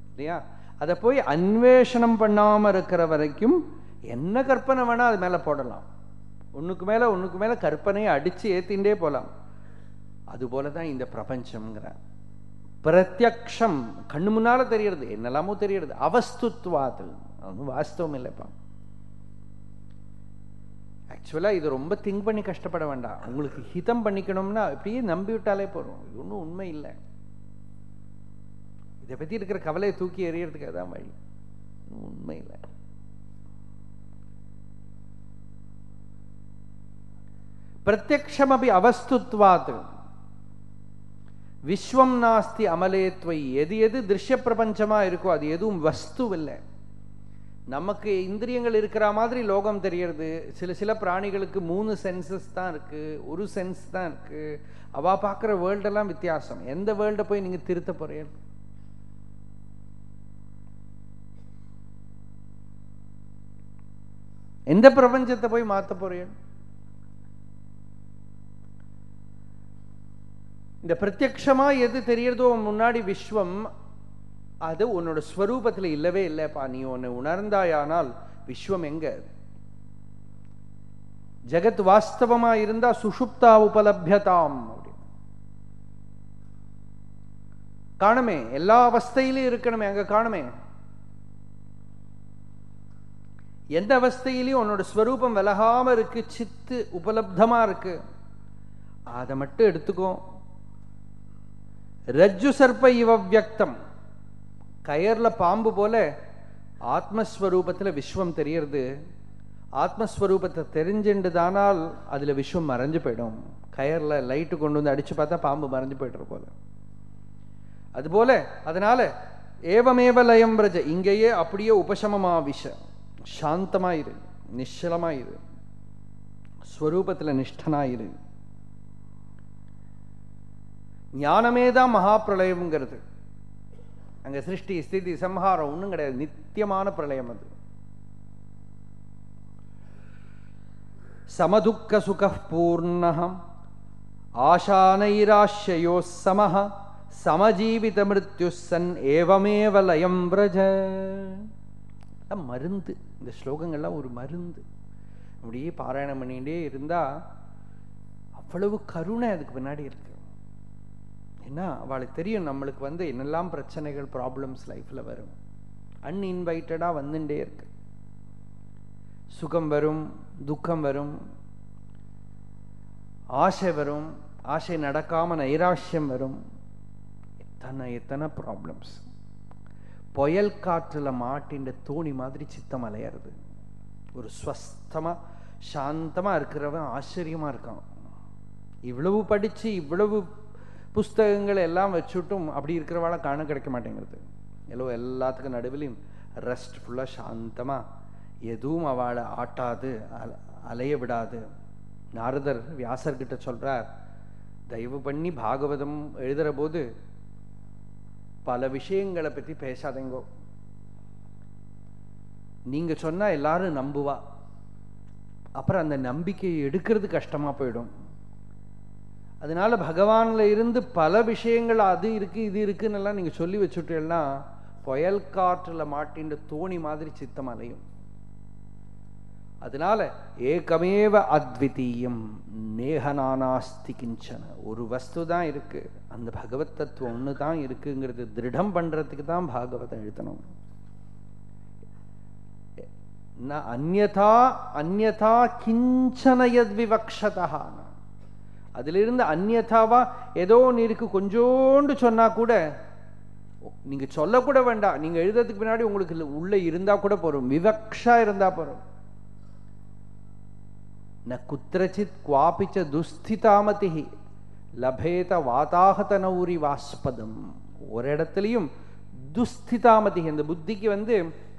இல்லையா? அதை போய் அன்வேஷனம் பண்ணாமல் இருக்கிற வரைக்கும் என்ன கற்பனை வேணால் அது மேலே போடலாம். ஒன்றுக்கு மேலே ஒன்றுக்கு மேலே கற்பனையை அடித்து ஏற்றின்றே போகலாம் அதுபோல தான் இந்த பிரபஞ்சம்ங்கிற. பிரத்யக்ஷம். கண்ணு முன்னால தெரியறது என்னெல்லாமோ தெரியறது. அவஸ்துத்வாது ஒன்றும் வாஸ்தவம் இல்லைப்பா ஆக்சுவலாக இது ரொம்ப திங்க் பண்ணி கஷ்டப்பட வேண்டாம். உங்களுக்கு ஹிதம் பண்ணிக்கணும்னா அப்படியே நம்பி விட்டாலே போகிறோம் இது ஒன்றும் உண்மை இல்லை. இதை பற்றி இருக்கிற கவலையை தூக்கி எறியறதுக்கு அதான் வழி. உண்மை இல்லை. பிரத்யக்ஷம் அப்படி அவஸ்துத்வாத். விஸ்வம் நாஸ்தி அமலேத்வை எது எது திருஷ்ய பிரபஞ்சமாக இருக்கோ அது எதுவும் வஸ்து இல்லை நமக்கு இந்திரியங்கள் இருக்கிற மாதிரி லோகம் தெரியறது. சில சில பிராணிகளுக்கு மூணு சென்சஸ் தான் இருக்கு. ஒரு சென்ஸ் தான் இருக்கு. அவ பார்க்குற வேர்ல்டெல்லாம் வித்தியாசம். எந்த வேர்ல்டை போய் நீங்க திருத்த போறீங்க? எந்த பிரபஞ்சத்தை போய் மாற்ற போறீங்க? இந்த பிரத்யக்ஷமாக எது தெரியறதோ முன்னாடி விஸ்வம் அது உன்னோட ஸ்வரூபத்தில் இல்லவே இல்லைப்பா. நீ உன்னை உணர்ந்தாயானால் விஸ்வம் எங்க? ஜெகத் வாஸ்தவமா இருந்தா சுஷுப்தா உபலபியதாம் காணுமே எல்லா அவஸ்தையிலும் இருக்கணுமே அங்க காணுமே. எந்த அவஸ்தையிலையும் உன்னோட ஸ்வரூபம் விலகாம இருக்கு சித்து உபலப்தமா இருக்கு. அதை மட்டும் எடுத்துக்கோ. ரஜ்ஜு சர்ப்ப இவ வியக்தம். கயர்ல பாம்பு போல ஆத்மஸ்வரூபத்துல விஸ்வம் தெரியறது. ஆத்மஸ்வரூபத்தை தெரிஞ்சுண்டுதானால் அதில் விஸ்வம் மறைஞ்சு போயிடும். கயர்ல லைட்டு கொண்டு வந்து அடிச்சு பார்த்தா பாம்பு மறைஞ்சு போய்ட்டுற போல. அதுபோல அதனால ஏவமேவ லயம் பிரஜ இங்கேயே அப்படியே உபசமமா விஷ சாந்தமாயிரு நிச்சலமாயிரு ஸ்வரூபத்துல நிஷ்டனாயிரு. ஞானமே தான் மகாபிரளயம்ங்கிறது. அங்கே சிருஷ்டி ஸ்திதி சம்ஹாரம் ஒன்றும் கிடையாது. நித்தியமான பிரளயம் அது. சமதுக்க சுக பூர்ணகம் ஆஷானைராஷ்யயோ சமஹ. சமஜீவித மிருத்யுசன் ஏவமேவ லயம் விரஜ. மருந்து. இந்த ஸ்லோகங்கள்லாம் ஒரு மருந்து. அப்படியே பாராயணம் பண்ணிகிட்டே இருந்தா அவ்வளவு கருணை அதுக்கு பின்னாடி இருக்கு. ஏன்னா அவளுக்கு தெரியும் நம்மளுக்கு வந்து என்னெல்லாம் பிரச்சனைகள் ப்ராப்ளம்ஸ் லைஃப்ல வரும். அன்இன்வைட்டடாக வந்துட்டே இருக்கு. சுகம் வரும் துக்கம் வரும் ஆசை வரும் ஆசை நடக்காமல் நைராஷ்யம் வரும். எத்தனை எத்தனை ப்ராப்ளம்ஸ் புயல் காற்றுல மாட்டின்ற தோணி மாதிரி சித்தம் அலையிறது. ஒரு ஸ்வஸ்தமாக சாந்தமா இருக்கிறவன் ஆச்சரியமா இருக்கான். இவ்வளவு படிச்சு இவ்வளவு புஸ்தகங்கள் எல்லாம் வச்சுட்டும் அப்படி இருக்கிறவாளை காண கிடைக்க மாட்டேங்கிறது. எல்லோ எல்லாத்துக்கும் நடுவிலையும் ரெஸ்ட்ஃபுல்லாக சாந்தமாக எதுவும் அவளை ஆட்டாது அலைய விடாது. நாரதர் வியாசர்கிட்ட சொல்கிறார் தயவு பண்ணி பாகவதம் எழுதுற போது பல விஷயங்களை பற்றி பேசாதீங்கோ. நீங்க சொன்னா எல்லாரும் நம்புவா. அப்புறம் அந்த நம்பிக்கையை எடுக்கிறது கஷ்டமா போயிடும். அதனால பகவான்ல இருந்து பல விஷயங்கள் அது இருக்கு இது இருக்குன்னு எல்லாம் நீங்க சொல்லி வச்சுட்டேன்னா புயல் காற்றுல மாட்டின்ற தோணி மாதிரி சித்தம் அலையும். அதனால ஏகமேவ அத்விதீயம் நேகநானாஸ்தி கிஞ்சன. ஒரு வஸ்து தான் இருக்கு. அந்த பகவத் தத்துவம் ஒன்று தான் இருக்குங்கிறது திருடம் பண்றதுக்கு தான் பாகவதம் எழுத்தணும் அந்நதா அந்நதா கிஞ்சன யத் விவக்ஷதா அதிலிருந்து அந்நியதாவா ஏதோ ஒன்று இருக்கு கொஞ்சோண்டு சொன்னா கூட நீங்க சொல்லக்கூட வேண்டாம். நீங்க எழுதுறதுக்கு பின்னாடி உங்களுக்கு உள்ள இருந்தா கூட போறோம். விவக்ஷா இருந்தா போறோம். ந குத்திரச்சித் குவாபிச்ச துஸ்திதாமதி லபேத வாதாகத நௌரி வாஸ்பதம். ஒரு இடத்துலையும் துஸ்திதாமதி அந்த புத்திக்கு வந்து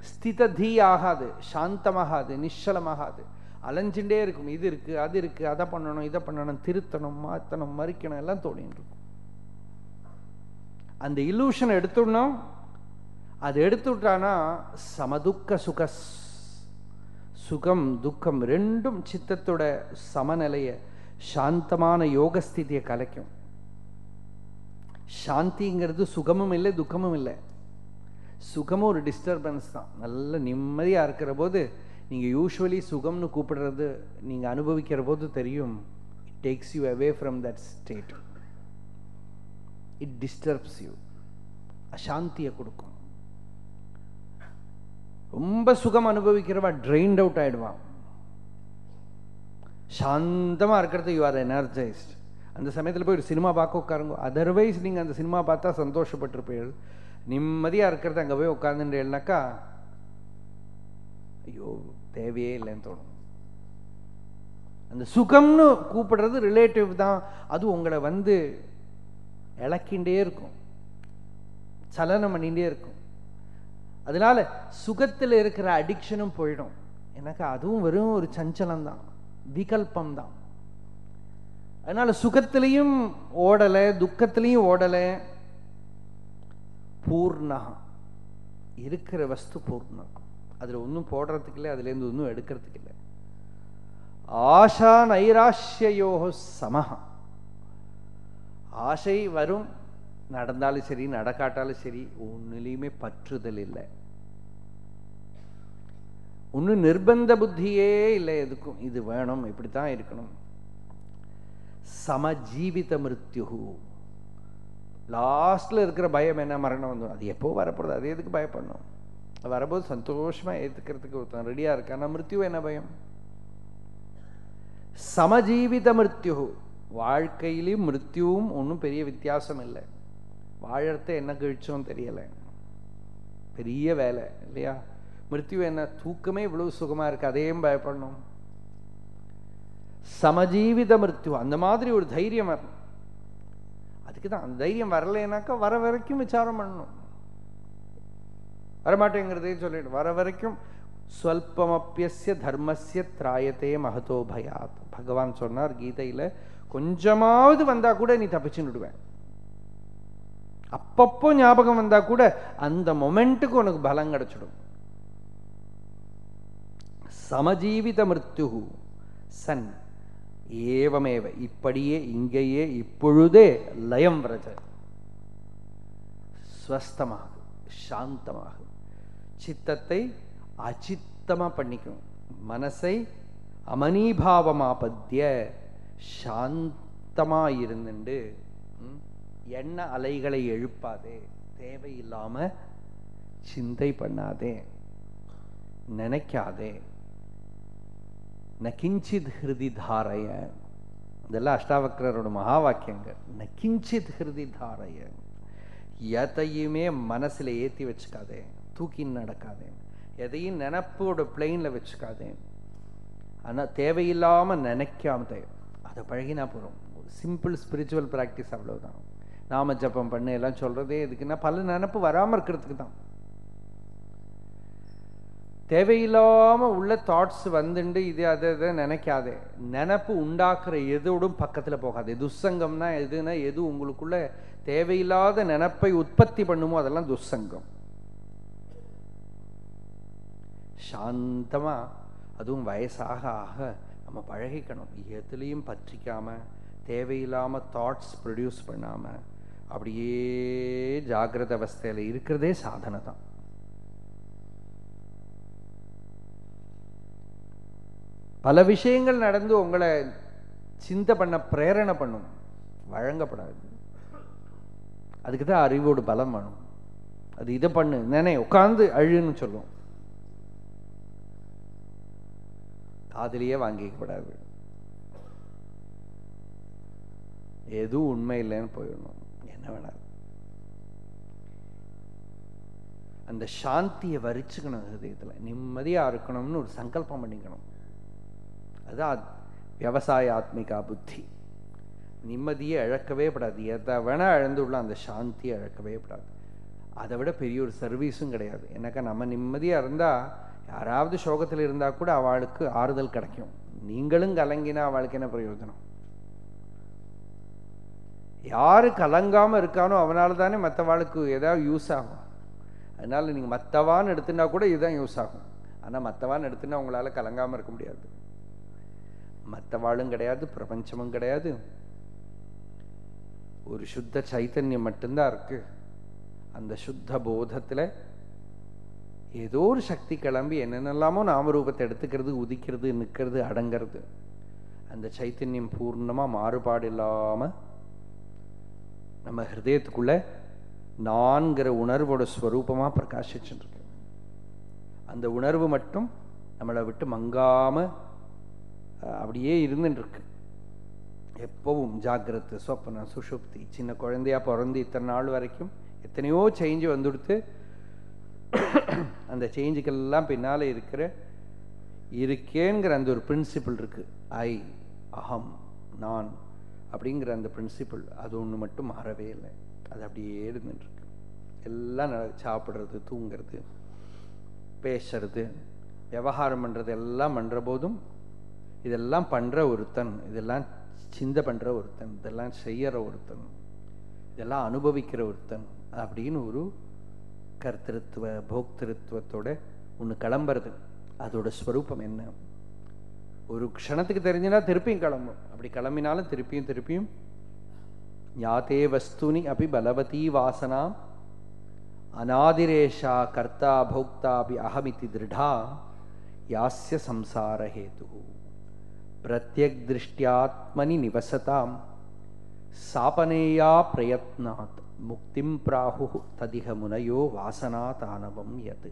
ஸ்திததி ஆகாது சாந்தமாகாது நிச்சலமாகாது அலைஞ்சுட்டே இருக்கும். இது இருக்கு அது இருக்கு அதை பண்ணணும் இதை பண்ணணும் திருத்தணும் மாத்தணும் மறிக்கணும் எல்லாம் தோணின்னு இருக்கும். அந்த இலூஷனை எடுத்துடணும் அது எடுத்துட்டானா சமதுக்க சுக சுகம் துக்கம் ரெண்டும் சித்தத்தோட சமநிலையை சாந்தமான யோகஸ்திதியை கலைக்கும். சாந்திங்கிறது சுகமும் இல்லை துக்கமும் இல்லை. சுகமும் ஒரு டிஸ்டர்பன்ஸ் தான். நல்ல நிம்மதியாக இருக்கிற போது நீங்கள் யூஸ்வலி சுகம்னு கூப்பிடுறது நீங்கள் அனுபவிக்கிற போது தெரியும். It takes you away from that state it disturbs you அசாந்தியை கொடுக்கும். ரொம்ப சுகம் அனுபவிக்கிறவா ட்ரெயின்ட் அவுட் ஆகிடுவான் சாந்தமா இருக்கிறது யூ ஆர் எனர்ஜைஸ்ட் அந்த சமயத்தில் போய் ஒரு சினிமா பார்க்க உட்காருங்க. அதர்வைஸ் நீங்கள் அந்த சினிமா பார்த்தா சந்தோஷப்பட்டிருப்பீர்கள். நிம்மதியாக இருக்கிறது அங்கே போய் உட்காந்துட்டேன்னாக்கா ஐயோ தேவையே இல்லைன்னு தோணும். அந்த சுகம்னு கூப்பிடுறது ரிலேட்டிவ் தான். அது உங்களை வந்து இழக்கின்றே இருக்கும். சலனம் பண்ணிகிட்டே இருக்கும். அதனால சுகத்தில் இருக்கிற அடிக்ஷனும் போயிடும். எனக்கு அதுவும் வெறும் ஒரு சஞ்சலம் தான். விகல்பம் தான். அதனால சுகத்திலையும் ஓடலை துக்கத்திலையும் ஓடலை. பூர்ணா இருக்கிற வஸ்து பூர்ணம் அதில் ஒன்றும் போடுறதுக்கு இல்லை அதுலேருந்து ஒன்றும் எடுக்கிறதுக்கு இல்லை ஆஷா நைராஷ்யோ சமஹா. ஆசை வரும் நடந்தாலும் சரி நடக்காட்டாலும் சரி ஒன்றுலேயுமே பற்றுதல் இல்லை. ஒன்றும் நிர்பந்த புத்தியே இல்லை எதுக்கும். இது வேணும் இப்படித்தான் இருக்கணும். சமஜீவித மிருத்யு. லாஸ்ட்ல இருக்கிற பயம் என்ன? மரணம் வந்து அது எப்போ வரப்போறது அது எதுக்கு பயப்படணும்? வரும்போது சந்தோஷமா ஏற்றுக்கிறதுக்கு ஒருத்தன் ரெடியா இருக்கானா மிருத்யு என்ன பயம்? சமஜீவித மிருத்யு. வாழ்க்கையிலையும் மிருத்யுவும் ஒன்றும் பெரிய வித்தியாசம் இல்லை. வாழறத என்ன கழிச்சோம் தெரியலை. பெரிய வேலை இல்லையா? மிருத்யு என்ன தூக்கமே இவ்வளவு சுகமா இருக்கு அதையும் பயப்படணும். சமஜீவித மிருத்யு. அந்த மாதிரி ஒரு தைரியம் வரணும். அதுக்கு தான் அந்த தைரியம் வரலைனாக்கா வர வரைக்கும் விசாரம் பண்ணணும். வரமாட்டேங்கிறதே சொல்லிட்டு வர வரைக்கும் ஸ்வல்பமப்பியசிய தர்மசிய திராயத்தே மகதோ பயாத். பகவான் சொன்னார் கீதையில கொஞ்சமாவது வந்தா கூட நீ தப்பிச்சுன்னுடுவேன் அப்பப்போ ஞாபகம் வந்தா கூட அந்த மொமெண்ட்டுக்கு உனக்கு பலம் கிடைச்சிடும். சமஜீவித மிருத்யு சன். ஏவமேவ இப்படியே இங்கேயே இப்பொழுதே லயம் விரஜ. ஸ்வஸ்தமாக சாந்தமாகும் சித்தத்தை அச்சித்தமா பண்ணிக்கணும் மனசை அமனீபாவமாபத்திய சாந்தமா இருந்துண்டு. எண்ண அலைகளை எழுப்பாதே. தேவையில்லாம சிந்தை பண்ணாதே. நினைக்காதே. நகிஞ்சித் ஹிருதி தாரைய. இதெல்லாம் அஷ்டாவக்கரோட மகா வாக்கியங்கள் நகிஞ்சித் ஹிருதி தாரைய. எதையுமே மனசுல ஏத்தி வச்சுக்காதே. தூக்கி நடக்காதே எதையும் நினப்போட பிளெயினில் வச்சுக்காதே ஆனா தேவையில்லாம நினைக்காம அதை பழகினா போகிறோம் சிம்பிள் ஸ்பிரிச்சுவல் ப்ராக்டிஸ் அவ்வளோதான் நாம ஜப்பம் பண்ணு எல்லாம் சொல்றதே எதுக்குன்னா பல நினப்பு வராம இருக்கிறதுக்கு தான். தேவையில்லாம உள்ள தாட்ஸ் வந்துண்டு இது அதை இதை நினைக்காதே. நினப்பு உண்டாக்குற எதோடும் பக்கத்துல போகாது. துசங்கம்னா எதுனா எது உங்களுக்குள்ள தேவையில்லாத நினப்பை உற்பத்தி பண்ணுமோ அதெல்லாம் துசங்கம் சாந்தமா அதுவும் வயசாக ஆக நம்ம பழகிக்கணும் எதுலேயும் பற்றிக்காம தேவையில்லாம தாட்ஸ் ப்ரொடியூஸ் பண்ணாம அப்படியே ஜாகிரத அவஸ்தையில இருக்கிறதே சாதனை தான் பல விஷயங்கள் நடந்து உங்களை சிந்தை பண்ண பிரேரணை பண்ணும் வழங்கப்படாது அதுக்கு தான் அறிவோடு பலம் வேணும் அது இதை பண்ணு நினை உட்காந்து அழுன்னு சொல்லும் காதலியே வாங்கிக்கப்படாது எதுவும் உண்மை இல்லைன்னு போயிடணும். என்ன வேணாலும். அந்த சாந்தியை வரிச்சுக்கணும் ஹிருதயத்துல. நிம்மதியா இருக்கணும்னு ஒரு சங்கல்பம் பண்ணிக்கணும். அதுதான் விவசாய ஆத்மிகா புத்தி. நிம்மதியை இழக்கவே படாது எதை வேணா இழந்துள்ள அந்த சாந்தியை இழக்கவே படாது அதை விட பெரிய ஒரு சர்வீஸும் கிடையாது. எனக்கா நம்ம நிம்மதியா இருந்தா யாராவது சோகத்தில் இருந்தா கூட அவளுக்கு ஆறுதல் கிடைக்கும். நீங்களும் கலங்கினா அவளுக்கு என்ன பிரயோஜனம்? யாரு கலங்காம இருக்கானோ அவனால தானே மற்றவாளுக்கு ஏதாவது யூஸ் ஆகும். அதனால நீங்க மற்றவான்னு எடுத்துனா கூட இதுதான் யூஸ் ஆகும். ஆனா மற்றவான்னு எடுத்துனா உங்களால கலங்காம இருக்க முடியாது. மற்றவாளும் கிடையாது பிரபஞ்சமும் கிடையாது. ஒரு சுத்த சைத்தன்யம் மட்டும்தான் இருக்கு. அந்த சுத்த போதத்துல ஏதோ ஒரு சக்தி கிளம்பி என்னென்னலாமோ நாமரூபத்தை எடுத்துக்கிறது உதிக்கிறது நிற்கிறது அடங்கிறது. அந்த சைத்தன்யம் பூர்ணமா மாறுபாடு இல்லாம நம்ம ஹிருதயத்துக்குள்ள நான்கிற உணர்வோட ஸ்வரூபமாக பிரகாசிச்சுருக்கு அந்த உணர்வு மட்டும் நம்மளை விட்டு மங்காம அப்படியே இருந்துட்டுருக்கு. எப்பவும் ஜாக்கிரதை சொப்பனம் சுஷுப்தி சின்ன குழந்தையா பிறந்து இத்தனை நாள் வரைக்கும் எத்தனையோ செஞ்சு வந்துடுத்து அந்த சேஞ்சுக்கெல்லாம் பின்னால் இருக்கிற இருக்கேங்கிற அந்த ஒரு பிரின்சிபிள் இருக்குது ஐ அகம் நான் அப்படிங்கிற அந்த பிரின்சிபிள் அது ஒன்று மட்டும் மாறவே இல்லை. அது அப்படியே இருந்துட்டுருக்கு. எல்லாம் நட- சாப்பிட்றது தூங்குறது பேசுறது விவகாரம் பண்ணுறது எல்லாம் பண்ணுற போதும் இதெல்லாம் பண்ணுற ஒருத்தன் இதெல்லாம் சிந்தை பண்ணுற ஒருத்தன் இதெல்லாம் செய்கிற ஒருத்தன் இதெல்லாம் அனுபவிக்கிற ஒருத்தன் அப்படின்னு ஒரு கர்த்திருத்துவ போக்திருத்துவத்தோட ஒன்று கிளம்புறது. அதோட ஸ்வரூபம் என்ன? ஒரு க்ஷணத்துக்கு தெரிஞ்சுனா திருப்பியும் கிளம்பும். அப்படி கிளம்பினாலும் திருப்பியும் திருப்பியும். ஞாத்தே வஸ்துனி அப்படி பலவதி வாசனா அநாதிரேஷா கர்த்தா போக்தா அபி அகமிதி திருடா. யாஸ்ய சம்சாரஹேது பிரத்யக் திருஷ்டியாத்மனி நிவசதாம். சாபனேயா பிரயத்னாத். முக்திம் பிராஹு ததிக முனையோ வாசனா தானவம் எது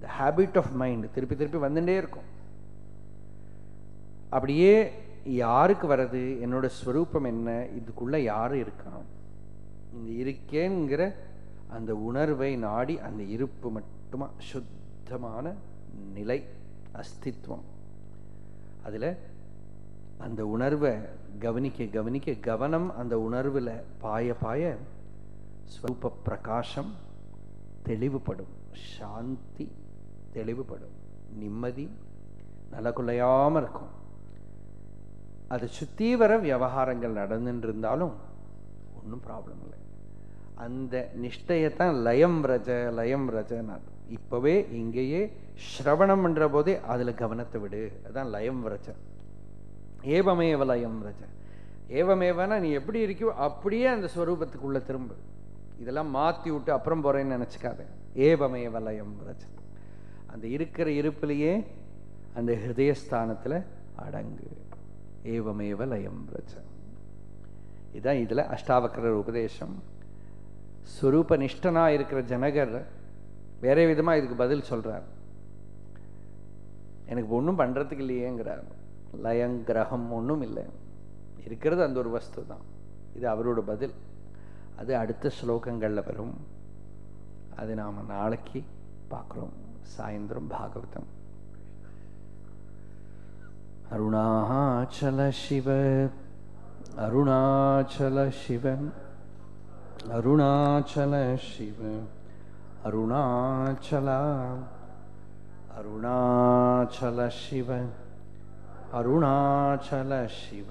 த ஹேபிட் ஆஃப் மைண்ட் திருப்பி திருப்பி வந்துட்டே இருக்கும். அப்படியே யாருக்கு வர்றது? என்னோட ஸ்வரூபம் என்ன? இதுக்குள்ள யாரு இருக்கான் இந்த இருக்கேங்கிற அந்த உணர்வை நாடி அந்த இருப்பு மட்டுமா? சுத்தமான நிலை அஸ்தித்வம். அதுல அந்த உணர்வை கவனிக்க கவனிக்க கவனம் அந்த உணர்வுல பாய பாய ஸ்வரூப பிரகாசம் தெளிவுபடும். சாந்தி தெளிவுபடும். நிம்மதி நலகுலையாம இருக்கும். அது சுத்தீவர விவகாரங்கள் நடந்துட்டு இருந்தாலும் ஒன்றும் ப்ராப்ளம் இல்லை. அந்த நிஷ்டையத்தான் லயம் ரஜ லயம் ரஜனார் இப்பவே இங்கேயே ஸ்ரவணம் பண்ற போதே அதுல கவனத்தை விடு. அதான் லயம் ரஜ. ஏவமேவ லயம் ரஜ. ஏவமேவனா நீ எப்படி இருக்கியோ அப்படியே அந்த ஸ்வரூபத்துக்குள்ள திரும்ப. இதெல்லாம் மாத்தி விட்டு அப்புறம் போறேன்னு நினச்சிக்காத. ஏவமய வலயம் அந்த இருக்கிற இருப்பிலேயே அந்த ஹிருதயஸ்தானத்துல அடங்கு. ஏவமேவ லயம் ரஜ இதான் இதுல அஷ்டாவக்கரர் உபதேசம். ஸ்வரூப நிஷ்டனா இருக்கிற ஜனகர் வேற விதமா இதுக்கு பதில் சொல்கிறார் எனக்கு ஒன்றும் பண்றதுக்கு இல்லையேங்கிறார். லயம் கிரகம் ஒன்றும் இல்லை. இருக்கிறது அந்த ஒரு வஸ்து தான் இது அவரோட பதில். அது அடுத்த ஸ்லோகங்கள்ல வரும். அது நாம நாளைக்கு பார்க்குறோம். சாயந்தரம் பாகவதம். அருணாச்சல சிவ அருணாச்சல சிவ அருணாச்சல சிவ அருணாச்சல அருணாச்சல சிவ அருணாச்சல சிவ.